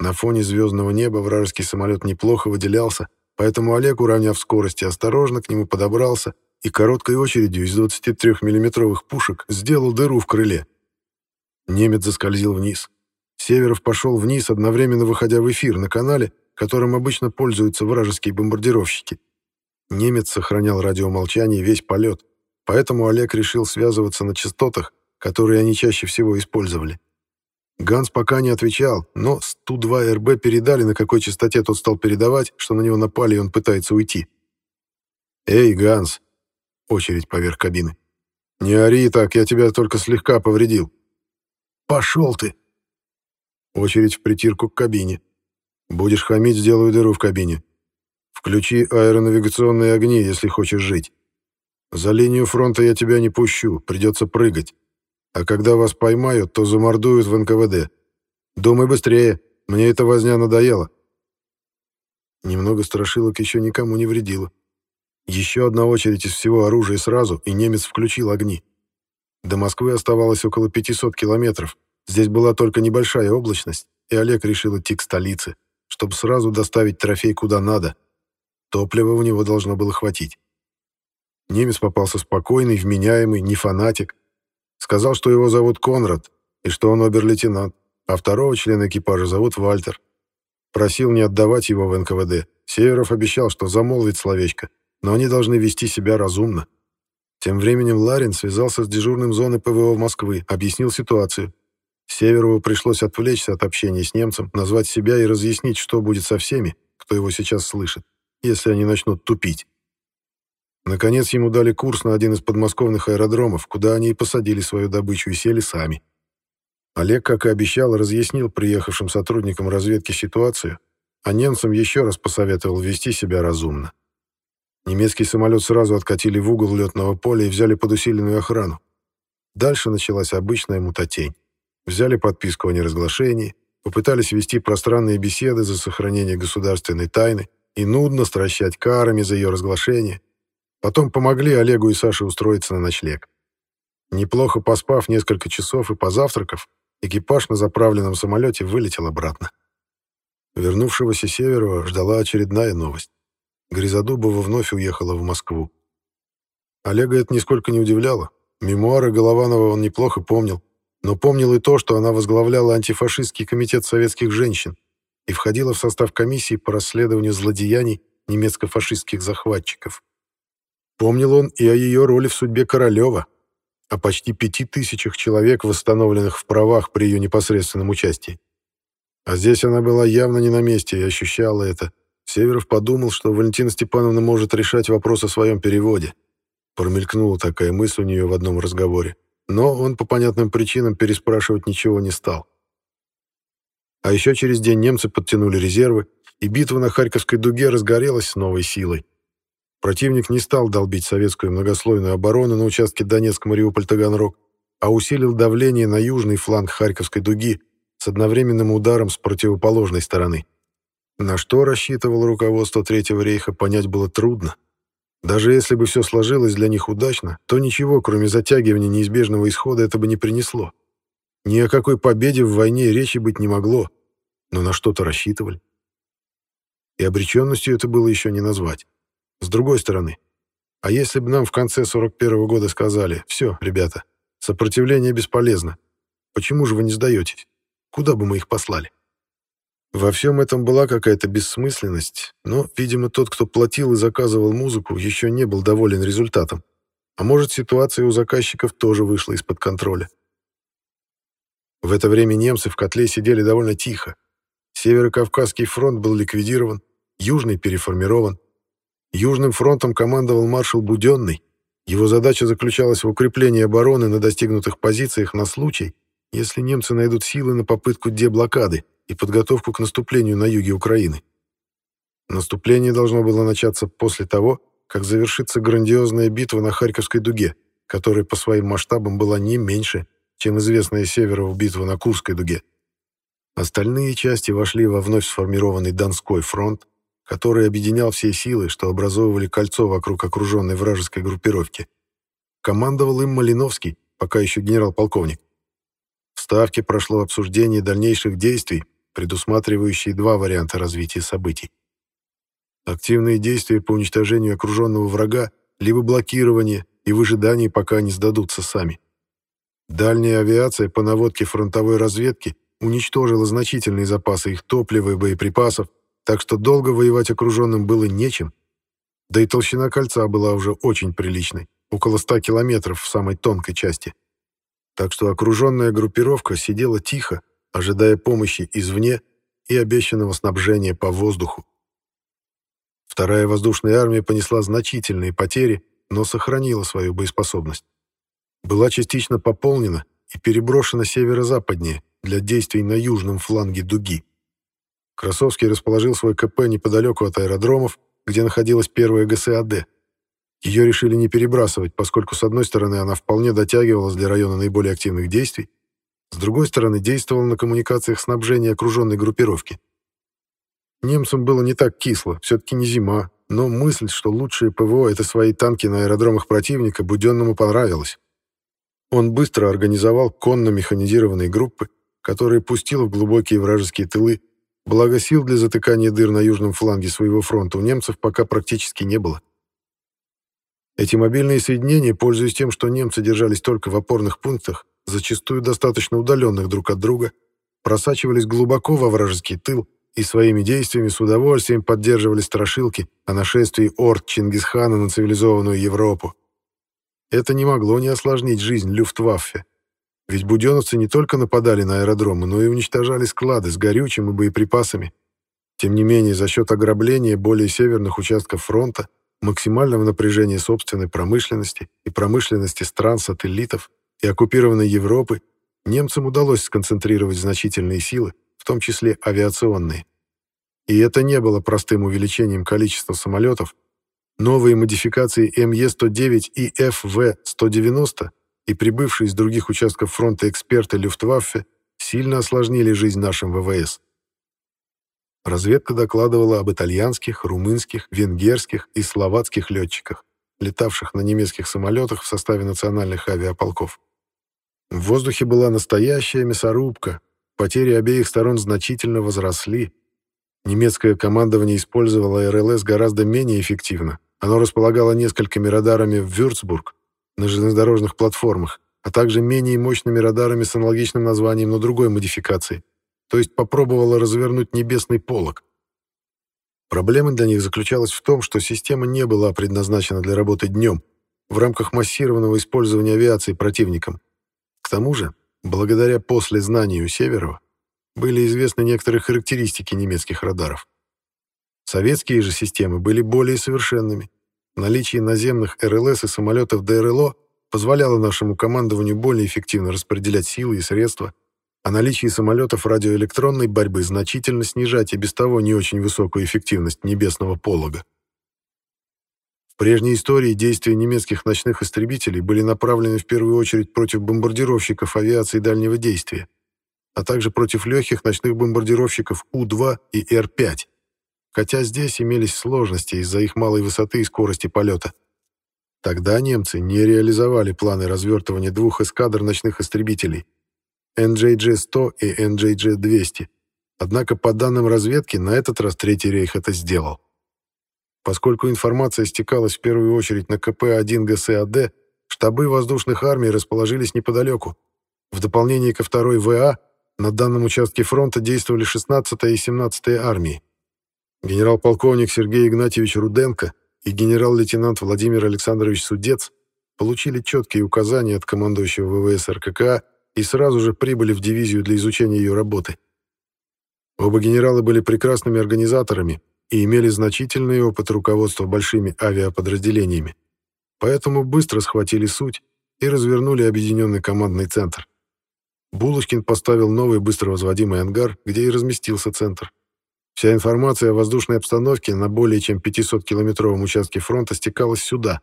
На фоне звездного неба вражеский самолет неплохо выделялся, поэтому Олег, уравняв скорости, осторожно к нему подобрался и короткой очередью из 23 миллиметровых пушек сделал дыру в крыле. Немец заскользил вниз. Северов пошел вниз, одновременно выходя в эфир на канале, которым обычно пользуются вражеские бомбардировщики. Немец сохранял радиомолчание весь полет, поэтому Олег решил связываться на частотах, которые они чаще всего использовали. Ганс пока не отвечал, но с Ту-2РБ передали, на какой частоте тот стал передавать, что на него напали, и он пытается уйти. «Эй, Ганс!» — очередь поверх кабины. «Не ори так, я тебя только слегка повредил».
«Пошел ты!»
Очередь в притирку к кабине. Будешь хамить, сделаю дыру в кабине. Включи аэронавигационные огни, если хочешь жить. За линию фронта я тебя не пущу, придется прыгать. А когда вас поймают, то замордуют в НКВД. Думай быстрее, мне эта возня надоела. Немного страшилок еще никому не вредило. Еще одна очередь из всего оружия сразу, и немец включил огни. До Москвы оставалось около 500 километров, Здесь была только небольшая облачность, и Олег решил идти к столице, чтобы сразу доставить трофей куда надо. Топлива у него должно было хватить. Немец попался спокойный, вменяемый, не фанатик. Сказал, что его зовут Конрад, и что он обер-лейтенант, а второго члена экипажа зовут Вальтер. Просил не отдавать его в НКВД. Северов обещал, что замолвит словечко, но они должны вести себя разумно. Тем временем Ларин связался с дежурным зоны ПВО Москвы, объяснил ситуацию. Северову пришлось отвлечься от общения с немцем, назвать себя и разъяснить, что будет со всеми, кто его сейчас слышит, если они начнут тупить. Наконец ему дали курс на один из подмосковных аэродромов, куда они и посадили свою добычу и сели сами. Олег, как и обещал, разъяснил приехавшим сотрудникам разведки ситуацию, а немцам еще раз посоветовал вести себя разумно. Немецкий самолет сразу откатили в угол летного поля и взяли под усиленную охрану. Дальше началась обычная мутатень. Взяли подписку о неразглашении, попытались вести пространные беседы за сохранение государственной тайны и нудно стращать карами за ее разглашение. Потом помогли Олегу и Саше устроиться на ночлег. Неплохо поспав несколько часов и позавтракав, экипаж на заправленном самолете вылетел обратно. Вернувшегося Северова ждала очередная новость. Гризодубова вновь уехала в Москву. Олега это нисколько не удивляло. Мемуары Голованова он неплохо помнил но помнил и то, что она возглавляла антифашистский комитет советских женщин и входила в состав комиссии по расследованию злодеяний немецко-фашистских захватчиков. Помнил он и о ее роли в судьбе Королева, о почти пяти тысячах человек, восстановленных в правах при ее непосредственном участии. А здесь она была явно не на месте и ощущала это. Северов подумал, что Валентина Степановна может решать вопрос о своем переводе. Промелькнула такая мысль у нее в одном разговоре но он по понятным причинам переспрашивать ничего не стал. А еще через день немцы подтянули резервы, и битва на Харьковской дуге разгорелась с новой силой. Противник не стал долбить советскую многослойную оборону на участке Донецк-Мариуполь-Таганрог, а усилил давление на южный фланг Харьковской дуги с одновременным ударом с противоположной стороны. На что рассчитывало руководство Третьего рейха, понять было трудно. Даже если бы все сложилось для них удачно, то ничего, кроме затягивания неизбежного исхода, это бы не принесло. Ни о какой победе в войне речи быть не могло, но на что-то рассчитывали. И обреченностью это было еще не назвать. С другой стороны, а если бы нам в конце 41 -го года сказали, все, ребята, сопротивление бесполезно, почему же вы не сдаетесь? Куда бы мы их послали? Во всем этом была какая-то бессмысленность, но, видимо, тот, кто платил и заказывал музыку, еще не был доволен результатом. А может, ситуация у заказчиков тоже вышла из-под контроля. В это время немцы в котле сидели довольно тихо. Северо-Кавказский фронт был ликвидирован, Южный переформирован. Южным фронтом командовал маршал Буденный. Его задача заключалась в укреплении обороны на достигнутых позициях на случай, если немцы найдут силы на попытку деблокады и подготовку к наступлению на юге Украины. Наступление должно было начаться после того, как завершится грандиозная битва на Харьковской дуге, которая по своим масштабам была не меньше, чем известная Северова битва на Курской дуге. Остальные части вошли во вновь сформированный Донской фронт, который объединял все силы, что образовывали кольцо вокруг окруженной вражеской группировки. Командовал им Малиновский, пока еще генерал-полковник. В Ставке прошло обсуждение дальнейших действий, предусматривающие два варианта развития событий. Активные действия по уничтожению окруженного врага, либо блокирование и выжидание, пока они сдадутся сами. Дальняя авиация по наводке фронтовой разведки уничтожила значительные запасы их топлива и боеприпасов, так что долго воевать окруженным было нечем. Да и толщина кольца была уже очень приличной, около 100 километров в самой тонкой части. Так что окруженная группировка сидела тихо, ожидая помощи извне и обещанного снабжения по воздуху. Вторая воздушная армия понесла значительные потери, но сохранила свою боеспособность. Была частично пополнена и переброшена северо-западнее для действий на южном фланге дуги. Красовский расположил свой КП неподалеку от аэродромов, где находилась первая ГСАД. Ее решили не перебрасывать, поскольку, с одной стороны, она вполне дотягивалась для района наиболее активных действий, с другой стороны, действовал на коммуникациях снабжения окруженной группировки. Немцам было не так кисло, все-таки не зима, но мысль, что лучшие ПВО — это свои танки на аэродромах противника, Буденному понравилась. Он быстро организовал конно-механизированные группы, которые пустил в глубокие вражеские тылы, благо сил для затыкания дыр на южном фланге своего фронта у немцев пока практически не было. Эти мобильные соединения, пользуясь тем, что немцы держались только в опорных пунктах, зачастую достаточно удаленных друг от друга, просачивались глубоко во вражеский тыл и своими действиями с удовольствием поддерживали страшилки о нашествии орд Чингисхана на цивилизованную Европу. Это не могло не осложнить жизнь Люфтваффе. Ведь буденовцы не только нападали на аэродромы, но и уничтожали склады с горючим и боеприпасами. Тем не менее, за счет ограбления более северных участков фронта, максимального напряжения собственной промышленности и промышленности стран-сателлитов, и оккупированной Европы немцам удалось сконцентрировать значительные силы, в том числе авиационные. И это не было простым увеличением количества самолетов. Новые модификации МЕ-109 и ФВ-190 и прибывшие из других участков фронта эксперты Люфтваффе сильно осложнили жизнь нашим ВВС. Разведка докладывала об итальянских, румынских, венгерских и словацких летчиках, летавших на немецких самолетах в составе национальных авиаполков. В воздухе была настоящая мясорубка, потери обеих сторон значительно возросли. Немецкое командование использовало РЛС гораздо менее эффективно. Оно располагало несколькими радарами в Вюрцбург на железнодорожных платформах, а также менее мощными радарами с аналогичным названием, но другой модификации. То есть попробовало развернуть небесный полог. Проблема для них заключалась в том, что система не была предназначена для работы днем, в рамках массированного использования авиации противником. К тому же, благодаря после знанию Северова, были известны некоторые характеристики немецких радаров. Советские же системы были более совершенными. Наличие наземных РЛС и самолетов ДРЛО позволяло нашему командованию более эффективно распределять силы и средства, а наличие самолетов радиоэлектронной борьбы значительно снижать и без того не очень высокую эффективность небесного полога. Прежней истории действия немецких ночных истребителей были направлены в первую очередь против бомбардировщиков авиации дальнего действия, а также против легких ночных бомбардировщиков У-2 и Р-5, хотя здесь имелись сложности из-за их малой высоты и скорости полета. Тогда немцы не реализовали планы развертывания двух эскадр ночных истребителей NJJ-100 и NJJ-200, Однако, по данным разведки, на этот раз Третий рейх это сделал. Поскольку информация стекалась в первую очередь на КП-1 ГСАД, штабы воздушных армий расположились неподалеку. В дополнение ко второй ВА на данном участке фронта действовали 16-я и 17-я армии. Генерал-полковник Сергей Игнатьевич Руденко и генерал-лейтенант Владимир Александрович Судец получили четкие указания от командующего ВВС РККА и сразу же прибыли в дивизию для изучения ее работы. Оба генерала были прекрасными организаторами и имели значительный опыт руководства большими авиаподразделениями, поэтому быстро схватили суть и развернули объединенный командный центр. Булочкин поставил новый быстро возводимый ангар, где и разместился центр. Вся информация о воздушной обстановке на более чем 500-километровом участке фронта стекалась сюда,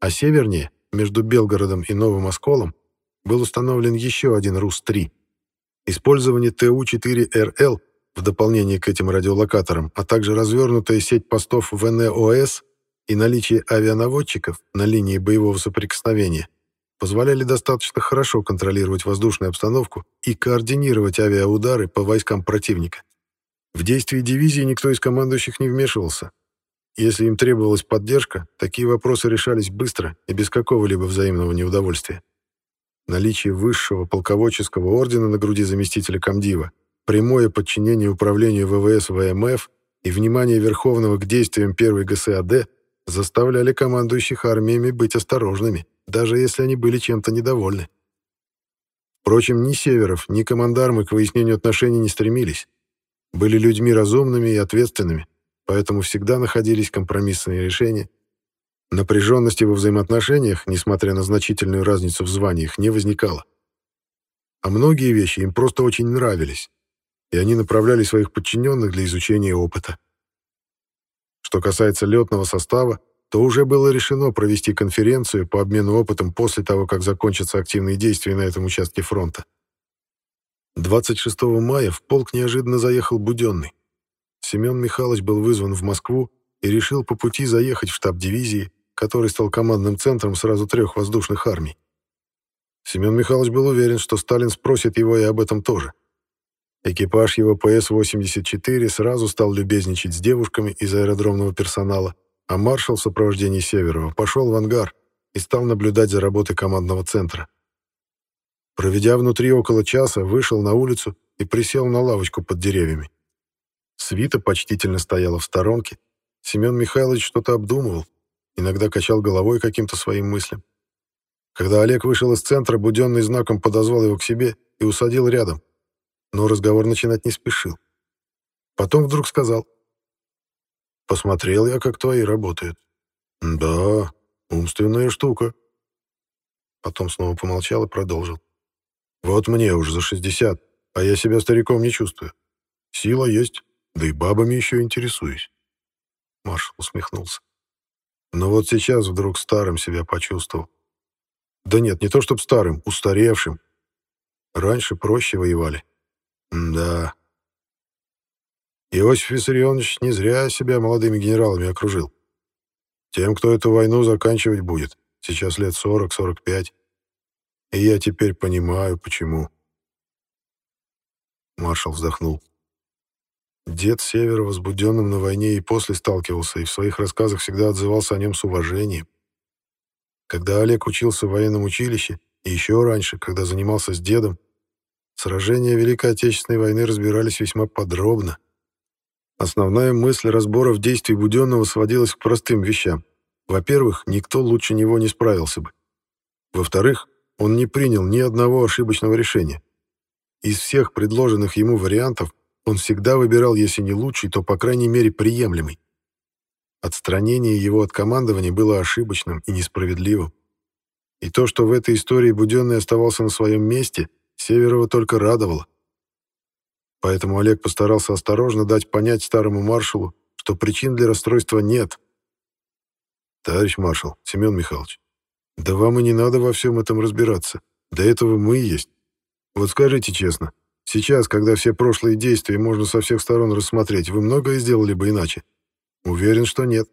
а севернее, между Белгородом и Новым Осколом, был установлен еще один РУС-3. Использование ТУ-4РЛ в дополнение к этим радиолокаторам, а также развернутая сеть постов ВНОС и наличие авианаводчиков на линии боевого соприкосновения позволяли достаточно хорошо контролировать воздушную обстановку и координировать авиаудары по войскам противника. В действии дивизии никто из командующих не вмешивался. Если им требовалась поддержка, такие вопросы решались быстро и без какого-либо взаимного неудовольствия. Наличие высшего полководческого ордена на груди заместителя комдива, прямое подчинение управлению ВВС ВМФ и внимание Верховного к действиям первой ГСАД заставляли командующих армиями быть осторожными, даже если они были чем-то недовольны. Впрочем, ни Северов, ни командармы к выяснению отношений не стремились были людьми разумными и ответственными, поэтому всегда находились компромиссные решения. Напряженности во взаимоотношениях, несмотря на значительную разницу в званиях, не возникало. А многие вещи им просто очень нравились, и они направляли своих подчиненных для изучения опыта. Что касается летного состава, то уже было решено провести конференцию по обмену опытом после того, как закончатся активные действия на этом участке фронта. 26 мая в полк неожиданно заехал Буденный. Семен Михайлович был вызван в Москву и решил по пути заехать в штаб дивизии, который стал командным центром сразу трех воздушных армий. Семен Михайлович был уверен, что Сталин спросит его и об этом тоже. Экипаж его ПС-84 сразу стал любезничать с девушками из аэродромного персонала, а маршал в сопровождении Северова пошел в ангар и стал наблюдать за работой командного центра. Проведя внутри около часа, вышел на улицу и присел на лавочку под деревьями. Свита почтительно стояла в сторонке. Семен Михайлович что-то обдумывал, иногда качал головой каким-то своим мыслям. Когда Олег вышел из центра, буденный знаком подозвал его к себе и усадил рядом, но разговор начинать не спешил. Потом вдруг сказал. «Посмотрел я, как твои работают. Да, умственная штука». Потом снова помолчал и продолжил. Вот мне уже за 60, а я себя стариком не чувствую. Сила есть, да и бабами еще интересуюсь. Маршал усмехнулся. Но вот сейчас вдруг старым себя почувствовал. Да нет, не то чтоб старым, устаревшим. Раньше проще воевали. Да. Иосиф Виссарионович не зря себя молодыми генералами окружил. Тем, кто эту войну заканчивать будет, сейчас лет 40-45. И я теперь понимаю, почему. Маршал вздохнул. Дед Севера, возбуденным на войне и после сталкивался, и в своих рассказах всегда отзывался о нем с уважением. Когда Олег учился в военном училище, и еще раньше, когда занимался с дедом, сражения Великой Отечественной войны разбирались весьма подробно. Основная мысль разборов действий Буденного сводилась к простым вещам. Во-первых, никто лучше него не справился бы. Во-вторых, он не принял ни одного ошибочного решения. Из всех предложенных ему вариантов он всегда выбирал, если не лучший, то, по крайней мере, приемлемый. Отстранение его от командования было ошибочным и несправедливым. И то, что в этой истории Буденный оставался на своем месте, Северова только радовало. Поэтому Олег постарался осторожно дать понять старому маршалу, что причин для расстройства нет. «Товарищ маршал, Семен Михайлович, да вам и не надо во всем этом разбираться. До этого мы и есть. Вот скажите честно, сейчас, когда все прошлые действия можно со всех сторон рассмотреть, вы многое сделали бы иначе? Уверен, что нет.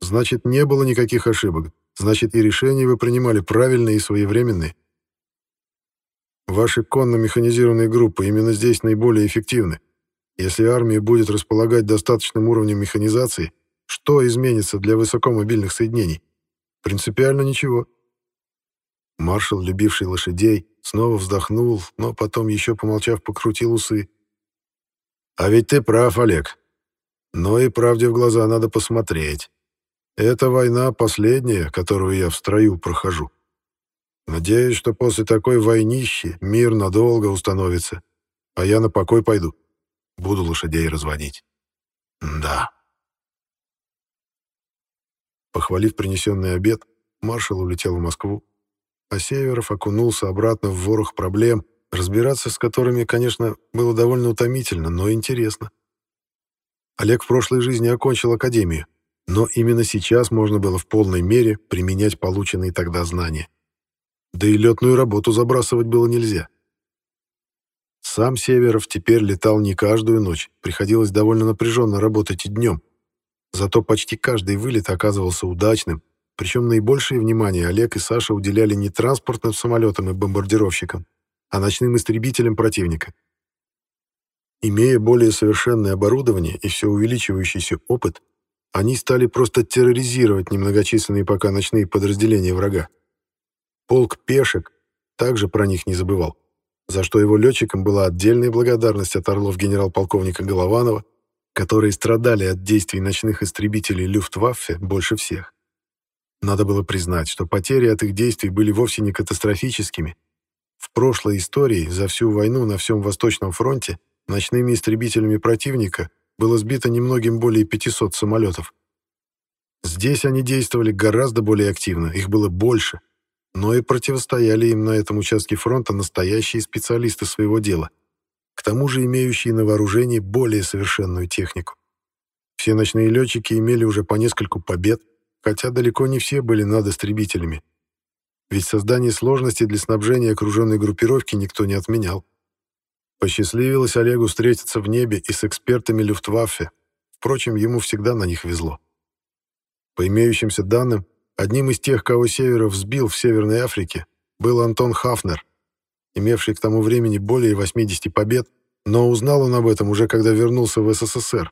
Значит, не было никаких ошибок. Значит, и решения вы принимали правильные и своевременные. Ваши конно-механизированные группы именно здесь наиболее эффективны. Если армия будет располагать достаточным уровнем механизации, что изменится для высокомобильных соединений? Принципиально ничего. Маршал, любивший лошадей, снова вздохнул, но потом, еще помолчав, покрутил усы. «А ведь ты прав, Олег. Но и правде в глаза надо посмотреть. Эта война последняя, которую я в строю прохожу. Надеюсь, что после такой войнищи мир надолго установится, а я на покой пойду. Буду лошадей разводить. Да. Похвалив принесенный обед, маршал улетел в Москву, а Северов окунулся обратно в ворох проблем, разбираться с которыми, конечно, было довольно утомительно, но интересно. Олег в прошлой жизни окончил академию, но именно сейчас можно было в полной мере применять полученные тогда знания. Да и летную работу забрасывать было нельзя. Сам Северов теперь летал не каждую ночь, приходилось довольно напряженно работать и днем. Зато почти каждый вылет оказывался удачным, причем наибольшее внимание Олег и Саша уделяли не транспортным самолетам и бомбардировщикам, а ночным истребителям противника. Имея более совершенное оборудование и все увеличивающийся опыт, они стали просто терроризировать немногочисленные пока ночные подразделения врага. Полк пешек также про них не забывал за что его летчикам была отдельная благодарность от орлов генерал-полковника Голованова, которые страдали от действий ночных истребителей Люфтваффе больше всех. Надо было признать, что потери от их действий были вовсе не катастрофическими. В прошлой истории за всю войну на всем Восточном фронте ночными истребителями противника было сбито немногим более 500 самолетов. Здесь они действовали гораздо более активно, их было больше — но и противостояли им на этом участке фронта настоящие специалисты своего дела, к тому же имеющие на вооружении более совершенную технику. Все ночные летчики имели уже по нескольку побед, хотя далеко не все были над истребителями. Ведь создание сложностей для снабжения окруженной группировки никто не отменял. Посчастливилось Олегу встретиться в небе и с экспертами Люфтваффе, впрочем, ему всегда на них везло. По имеющимся данным, Одним из тех, кого Северов сбил в Северной Африке, был Антон Хафнер, имевший к тому времени более 80 побед, но узнал он об этом уже когда вернулся в СССР.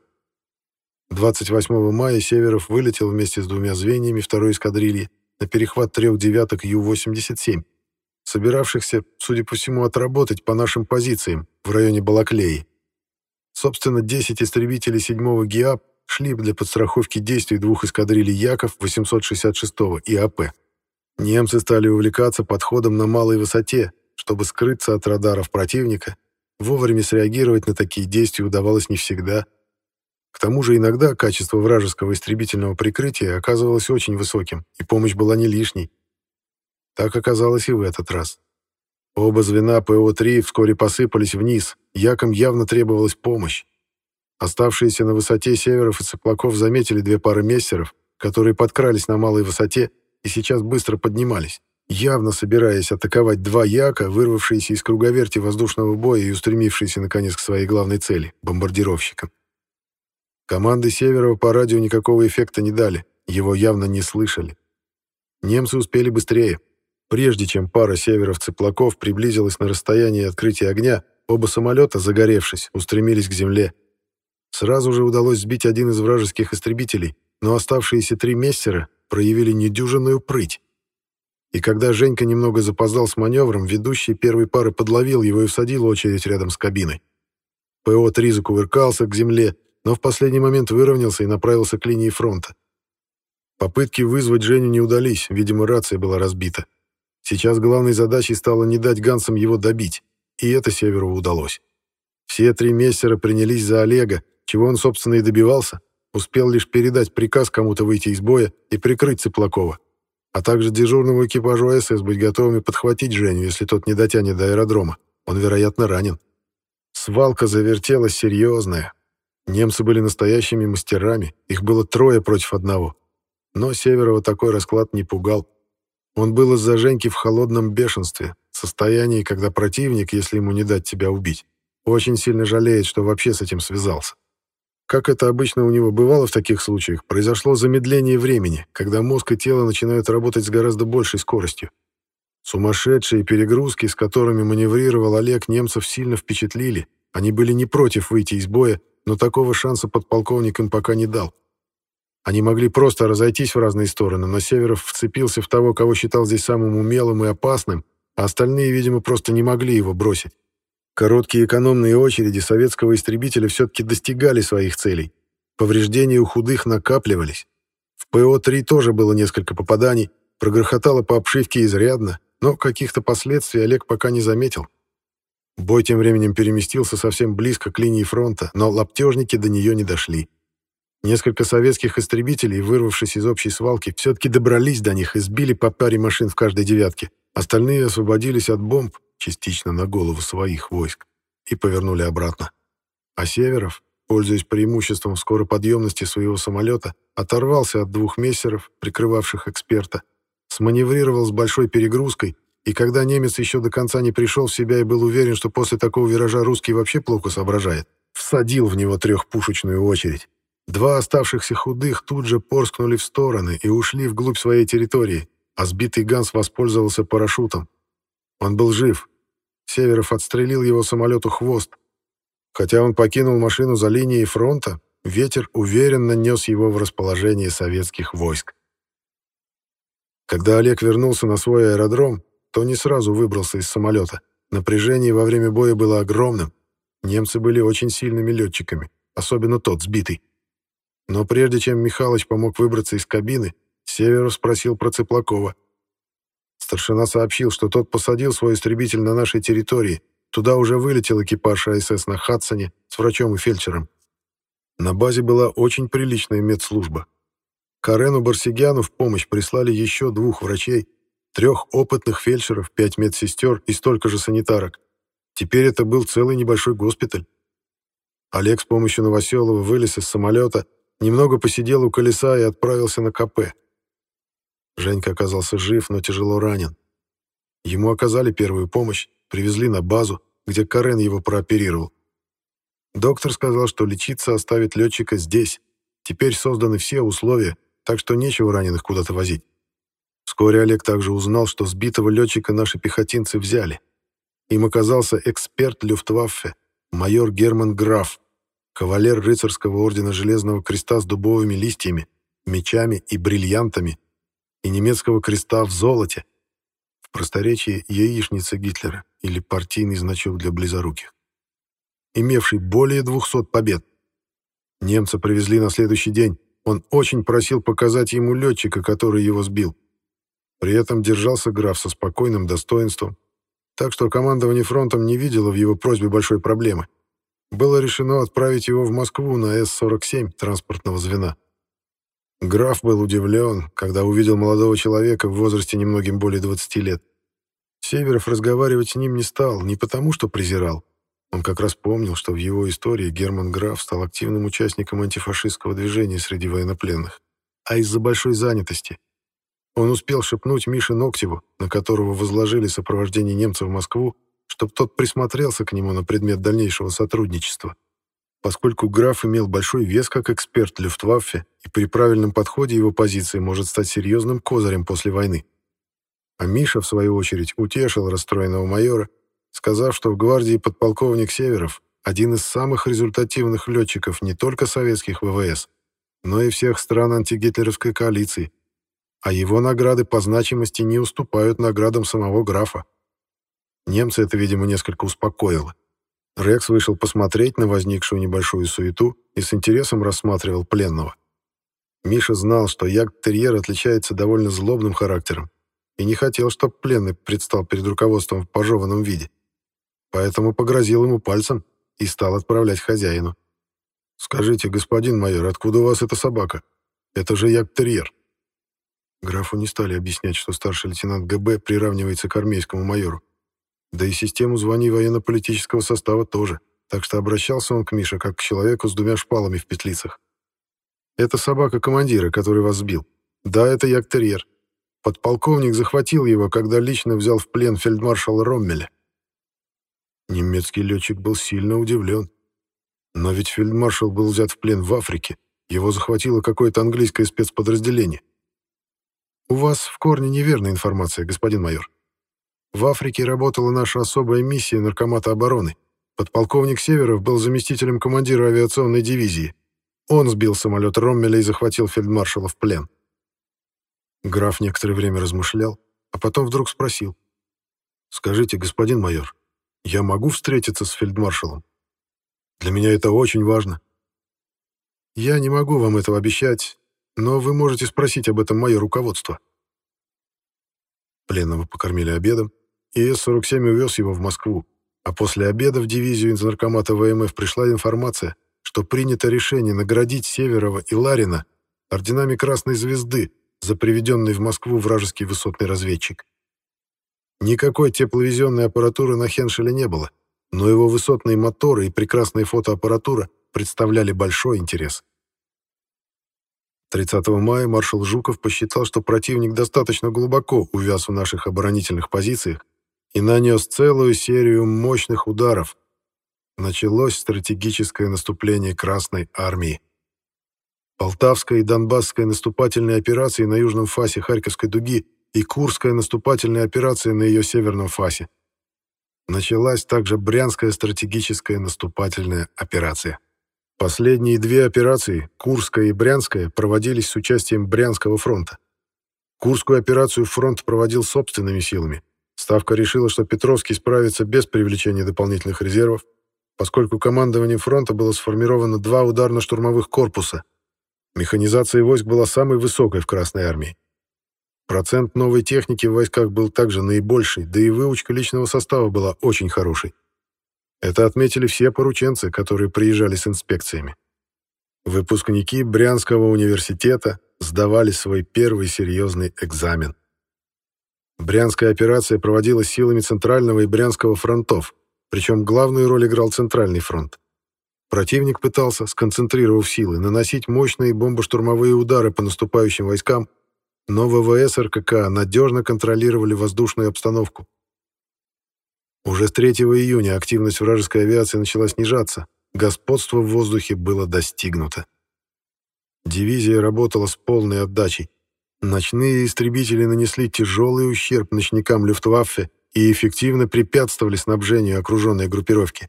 28 мая Северов вылетел вместе с двумя звеньями второй эскадрильи на перехват трех девяток Ю-87, собиравшихся, судя по всему, отработать по нашим позициям в районе Балаклеи. Собственно, 10 истребителей 7-го ГИАП шли для подстраховки действий двух эскадрилей Яков 866 и АП. Немцы стали увлекаться подходом на малой высоте, чтобы скрыться от радаров противника. Вовремя среагировать на такие действия удавалось не всегда. К тому же иногда качество вражеского истребительного прикрытия оказывалось очень высоким, и помощь была не лишней. Так оказалось и в этот раз. Оба звена ПО-3 вскоре посыпались вниз, Якам явно требовалась помощь. Оставшиеся на высоте северов и цыплаков заметили две пары мессеров, которые подкрались на малой высоте и сейчас быстро поднимались, явно собираясь атаковать два яка, вырвавшиеся из круговерти воздушного боя и устремившиеся, наконец, к своей главной цели — бомбардировщикам. Команды Северова по радио никакого эффекта не дали, его явно не слышали. Немцы успели быстрее. Прежде чем пара северов-цыплаков приблизилась на расстояние открытия огня, оба самолета, загоревшись, устремились к земле — Сразу же удалось сбить один из вражеских истребителей, но оставшиеся три мессера проявили недюжинную прыть. И когда Женька немного запоздал с маневром, ведущий первой пары подловил его и всадил очередь рядом с кабиной. ПО-3 закувыркался к земле, но в последний момент выровнялся и направился к линии фронта. Попытки вызвать Женю не удались, видимо, рация была разбита. Сейчас главной задачей стало не дать Гансам его добить, и это Северу удалось. Все три мессера принялись за Олега, чего он, собственно, и добивался, успел лишь передать приказ кому-то выйти из боя и прикрыть Цыплакова, а также дежурному экипажу СС быть готовыми подхватить Женю, если тот не дотянет до аэродрома. Он, вероятно, ранен. Свалка завертелась серьезная. Немцы были настоящими мастерами, их было трое против одного. Но Северова такой расклад не пугал. Он был из-за Женьки в холодном бешенстве, состоянии, когда противник, если ему не дать тебя убить, очень сильно жалеет, что вообще с этим связался. Как это обычно у него бывало в таких случаях, произошло замедление времени, когда мозг и тело начинают работать с гораздо большей скоростью. Сумасшедшие перегрузки, с которыми маневрировал Олег, немцев сильно впечатлили, Они были не против выйти из боя, но такого шанса подполковник им пока не дал. Они могли просто разойтись в разные стороны, но Северов вцепился в того, кого считал здесь самым умелым и опасным, а остальные, видимо, просто не могли его бросить. Короткие экономные очереди советского истребителя все-таки достигали своих целей. Повреждения у худых накапливались. В ПО-3 тоже было несколько попаданий, прогрохотало по обшивке изрядно, но каких-то последствий Олег пока не заметил. Бой тем временем переместился совсем близко к линии фронта, но лаптежники до нее не дошли. Несколько советских истребителей, вырвавшись из общей свалки, все-таки добрались до них и сбили по паре машин в каждой девятке. Остальные освободились от бомб, частично на голову своих войск, и повернули обратно. А Северов, пользуясь преимуществом скороподъемности своего самолета, оторвался от двух мессеров, прикрывавших эксперта, сманеврировал с большой перегрузкой, и когда немец еще до конца не пришел в себя и был уверен, что после такого виража русский вообще плохо соображает, всадил в него трехпушечную очередь. Два оставшихся худых тут же порскнули в стороны и ушли вглубь своей территории, а сбитый Ганс воспользовался парашютом. Он был жив. Северов отстрелил его самолету хвост. Хотя он покинул машину за линией фронта, ветер уверенно нес его в расположение советских войск. Когда Олег вернулся на свой аэродром, то не сразу выбрался из самолета. Напряжение во время боя было огромным. Немцы были очень сильными летчиками, особенно тот, сбитый. Но прежде чем Михалыч помог выбраться из кабины, Северов спросил про Цыплакова. Старшина сообщил, что тот посадил свой истребитель на нашей территории. Туда уже вылетел экипаж АСС на Хадсоне с врачом и фельдшером. На базе была очень приличная медслужба. Карену Барсигяну в помощь прислали еще двух врачей, трех опытных фельдшеров, пять медсестер и столько же санитарок. Теперь это был целый небольшой госпиталь. Олег с помощью Новоселова вылез из самолета, немного посидел у колеса и отправился на КП. Женька оказался жив, но тяжело ранен. Ему оказали первую помощь, привезли на базу, где Карен его прооперировал. Доктор сказал, что лечиться оставит летчика здесь. Теперь созданы все условия, так что нечего раненых куда-то возить. Вскоре Олег также узнал, что сбитого летчика наши пехотинцы взяли. Им оказался эксперт Люфтваффе, майор Герман Граф, кавалер рыцарского ордена Железного Креста с дубовыми листьями, мечами и бриллиантами, и немецкого креста в золоте, в просторечии яичница Гитлера или партийный значок для близоруких, имевший более 200 побед. Немца привезли на следующий день, он очень просил показать ему летчика, который его сбил. При этом держался граф со спокойным достоинством, так что командование фронтом не видело в его просьбе большой проблемы. Было решено отправить его в Москву на С-47 транспортного звена. Граф был удивлен, когда увидел молодого человека в возрасте немногим более 20 лет. Северов разговаривать с ним не стал, не потому что презирал, он как раз помнил, что в его истории Герман Граф стал активным участником антифашистского движения среди военнопленных, а из-за большой занятости. Он успел шепнуть Мише Ноктеву, на которого возложили сопровождение немцев в Москву, чтобы тот присмотрелся к нему на предмет дальнейшего сотрудничества. Поскольку граф имел большой вес как эксперт Люфтваффе, и при правильном подходе его позиции может стать серьезным козырем после войны. А Миша, в свою очередь, утешил расстроенного майора сказав, что в гвардии подполковник Северов один из самых результативных летчиков не только советских ВВС, но и всех стран антигитлеровской коалиции, а его награды по значимости не уступают наградам самого графа. Немцы это, видимо, несколько успокоило. Рекс вышел посмотреть на возникшую небольшую суету и с интересом рассматривал пленного. Миша знал, что ягд-терьер отличается довольно злобным характером и не хотел, чтобы пленный предстал перед руководством в пожеванном виде поэтому погрозил ему пальцем и стал отправлять хозяину. «Скажите, господин майор, откуда у вас эта собака? Это же ягтерьер». Графу не стали объяснять, что старший лейтенант ГБ приравнивается к армейскому майору. Да и систему званий военно-политического состава тоже, так что обращался он к Мише как к человеку с двумя шпалами в петлицах. «Это собака командира, который вас сбил. Да, это ягтерьер. Подполковник захватил его, когда лично взял в плен фельдмаршала Роммеля. Немецкий летчик был сильно удивлен. Но ведь фельдмаршал был взят в плен в Африке. Его захватило какое-то английское спецподразделение. У вас в корне неверная информация, господин майор. В Африке работала наша особая миссия Наркомата обороны. Подполковник Северов был заместителем командира авиационной дивизии. Он сбил самолет Роммеля и захватил фельдмаршала в плен. Граф некоторое время размышлял, а потом вдруг спросил. «Скажите, господин майор, я могу встретиться с фельдмаршалом? Для меня это очень важно». «Я не могу вам этого обещать, но вы можете спросить об этом мое руководство». Пленного покормили обедом, и С-47 увез его в Москву, а после обеда в дивизию из наркомата ВМФ пришла информация, что принято решение наградить Северова и Ларина орденами Красной Звезды за приведенный в Москву вражеский высотный разведчик. Никакой тепловизионной аппаратуры на Хеншеле не было, но его высотные моторы и прекрасная фотоаппаратура представляли большой интерес. 30 мая маршал Жуков посчитал, что противник достаточно глубоко увяз в наших оборонительных позициях и нанес целую серию мощных ударов. Началось стратегическое наступление Красной Армии. Полтавская и Донбасская наступательные операции на южном фасе Харьковской дуги и Курская наступательная операция на ее северном фасе. Началась также Брянская стратегическая наступательная операция. Последние две операции, Курская и Брянская, проводились с участием Брянского фронта. Курскую операцию фронт проводил собственными силами. Ставка решила, что Петровский справится без привлечения дополнительных резервов, поскольку командованием фронта было сформировано два ударно-штурмовых корпуса – Механизация войск была самой высокой в Красной армии. Процент новой техники в войсках был также наибольший, да и выучка личного состава была очень хорошей. Это отметили все порученцы, которые приезжали с инспекциями. Выпускники Брянского университета сдавали свой первый серьезный экзамен. Брянская операция проводилась силами Центрального и Брянского фронтов, причем главную роль играл Центральный фронт. Противник пытался, сконцентрировав силы, наносить мощные бомбоштурмовые удары по наступающим войскам, но ВВС РКК надежно контролировали воздушную обстановку. Уже с 3 июня активность вражеской авиации начала снижаться, господство в воздухе было достигнуто. Дивизия работала с полной отдачей. Ночные истребители нанесли тяжелый ущерб ночникам Люфтваффе и эффективно препятствовали снабжению окруженной группировки.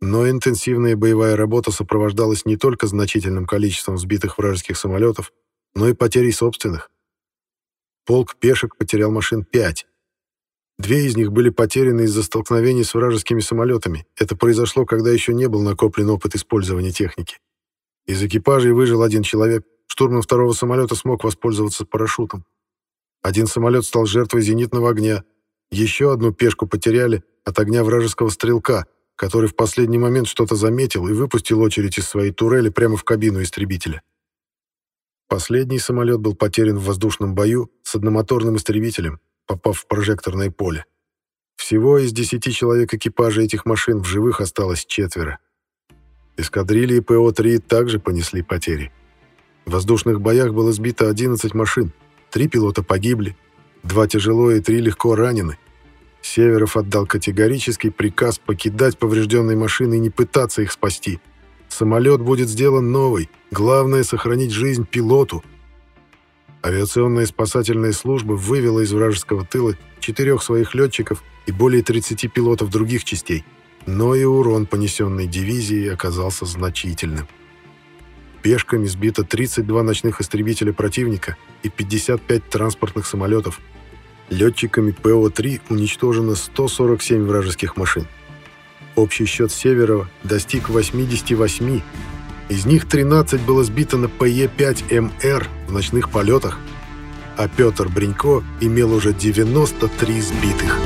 Но интенсивная боевая работа сопровождалась не только значительным количеством сбитых вражеских самолетов, но и потерей собственных. Полк пешек потерял машин пять. Две из них были потеряны из-за столкновений с вражескими самолетами. Это произошло, когда еще не был накоплен опыт использования техники. Из экипажей выжил один человек. Штурман второго самолета смог воспользоваться парашютом. Один самолет стал жертвой зенитного огня. Еще одну пешку потеряли от огня вражеского стрелка, который в последний момент что-то заметил и выпустил очередь из своей турели прямо в кабину истребителя. Последний самолет был потерян в воздушном бою с одномоторным истребителем, попав в прожекторное поле. Всего из десяти человек экипажа этих машин в живых осталось четверо. Эскадрильи ПО-3 также понесли потери. В воздушных боях было сбито 11 машин, три пилота погибли, два тяжело и три легко ранены, Северов отдал категорический приказ покидать поврежденные машины и не пытаться их спасти. Самолет будет сделан новый. Главное — сохранить жизнь пилоту. Авиационная спасательная служба вывела из вражеского тыла четырех своих летчиков и более 30 пилотов других частей. Но и урон, понесенный дивизией, оказался значительным. Пешками сбито 32 ночных истребителя противника и 55 транспортных самолетов — Летчиками ПО-3 уничтожено 147 вражеских машин. Общий счет Северова достиг 88, из них 13 было сбито на ПЕ-5МР в ночных полетах, а Петр Бринько имел уже 93 сбитых.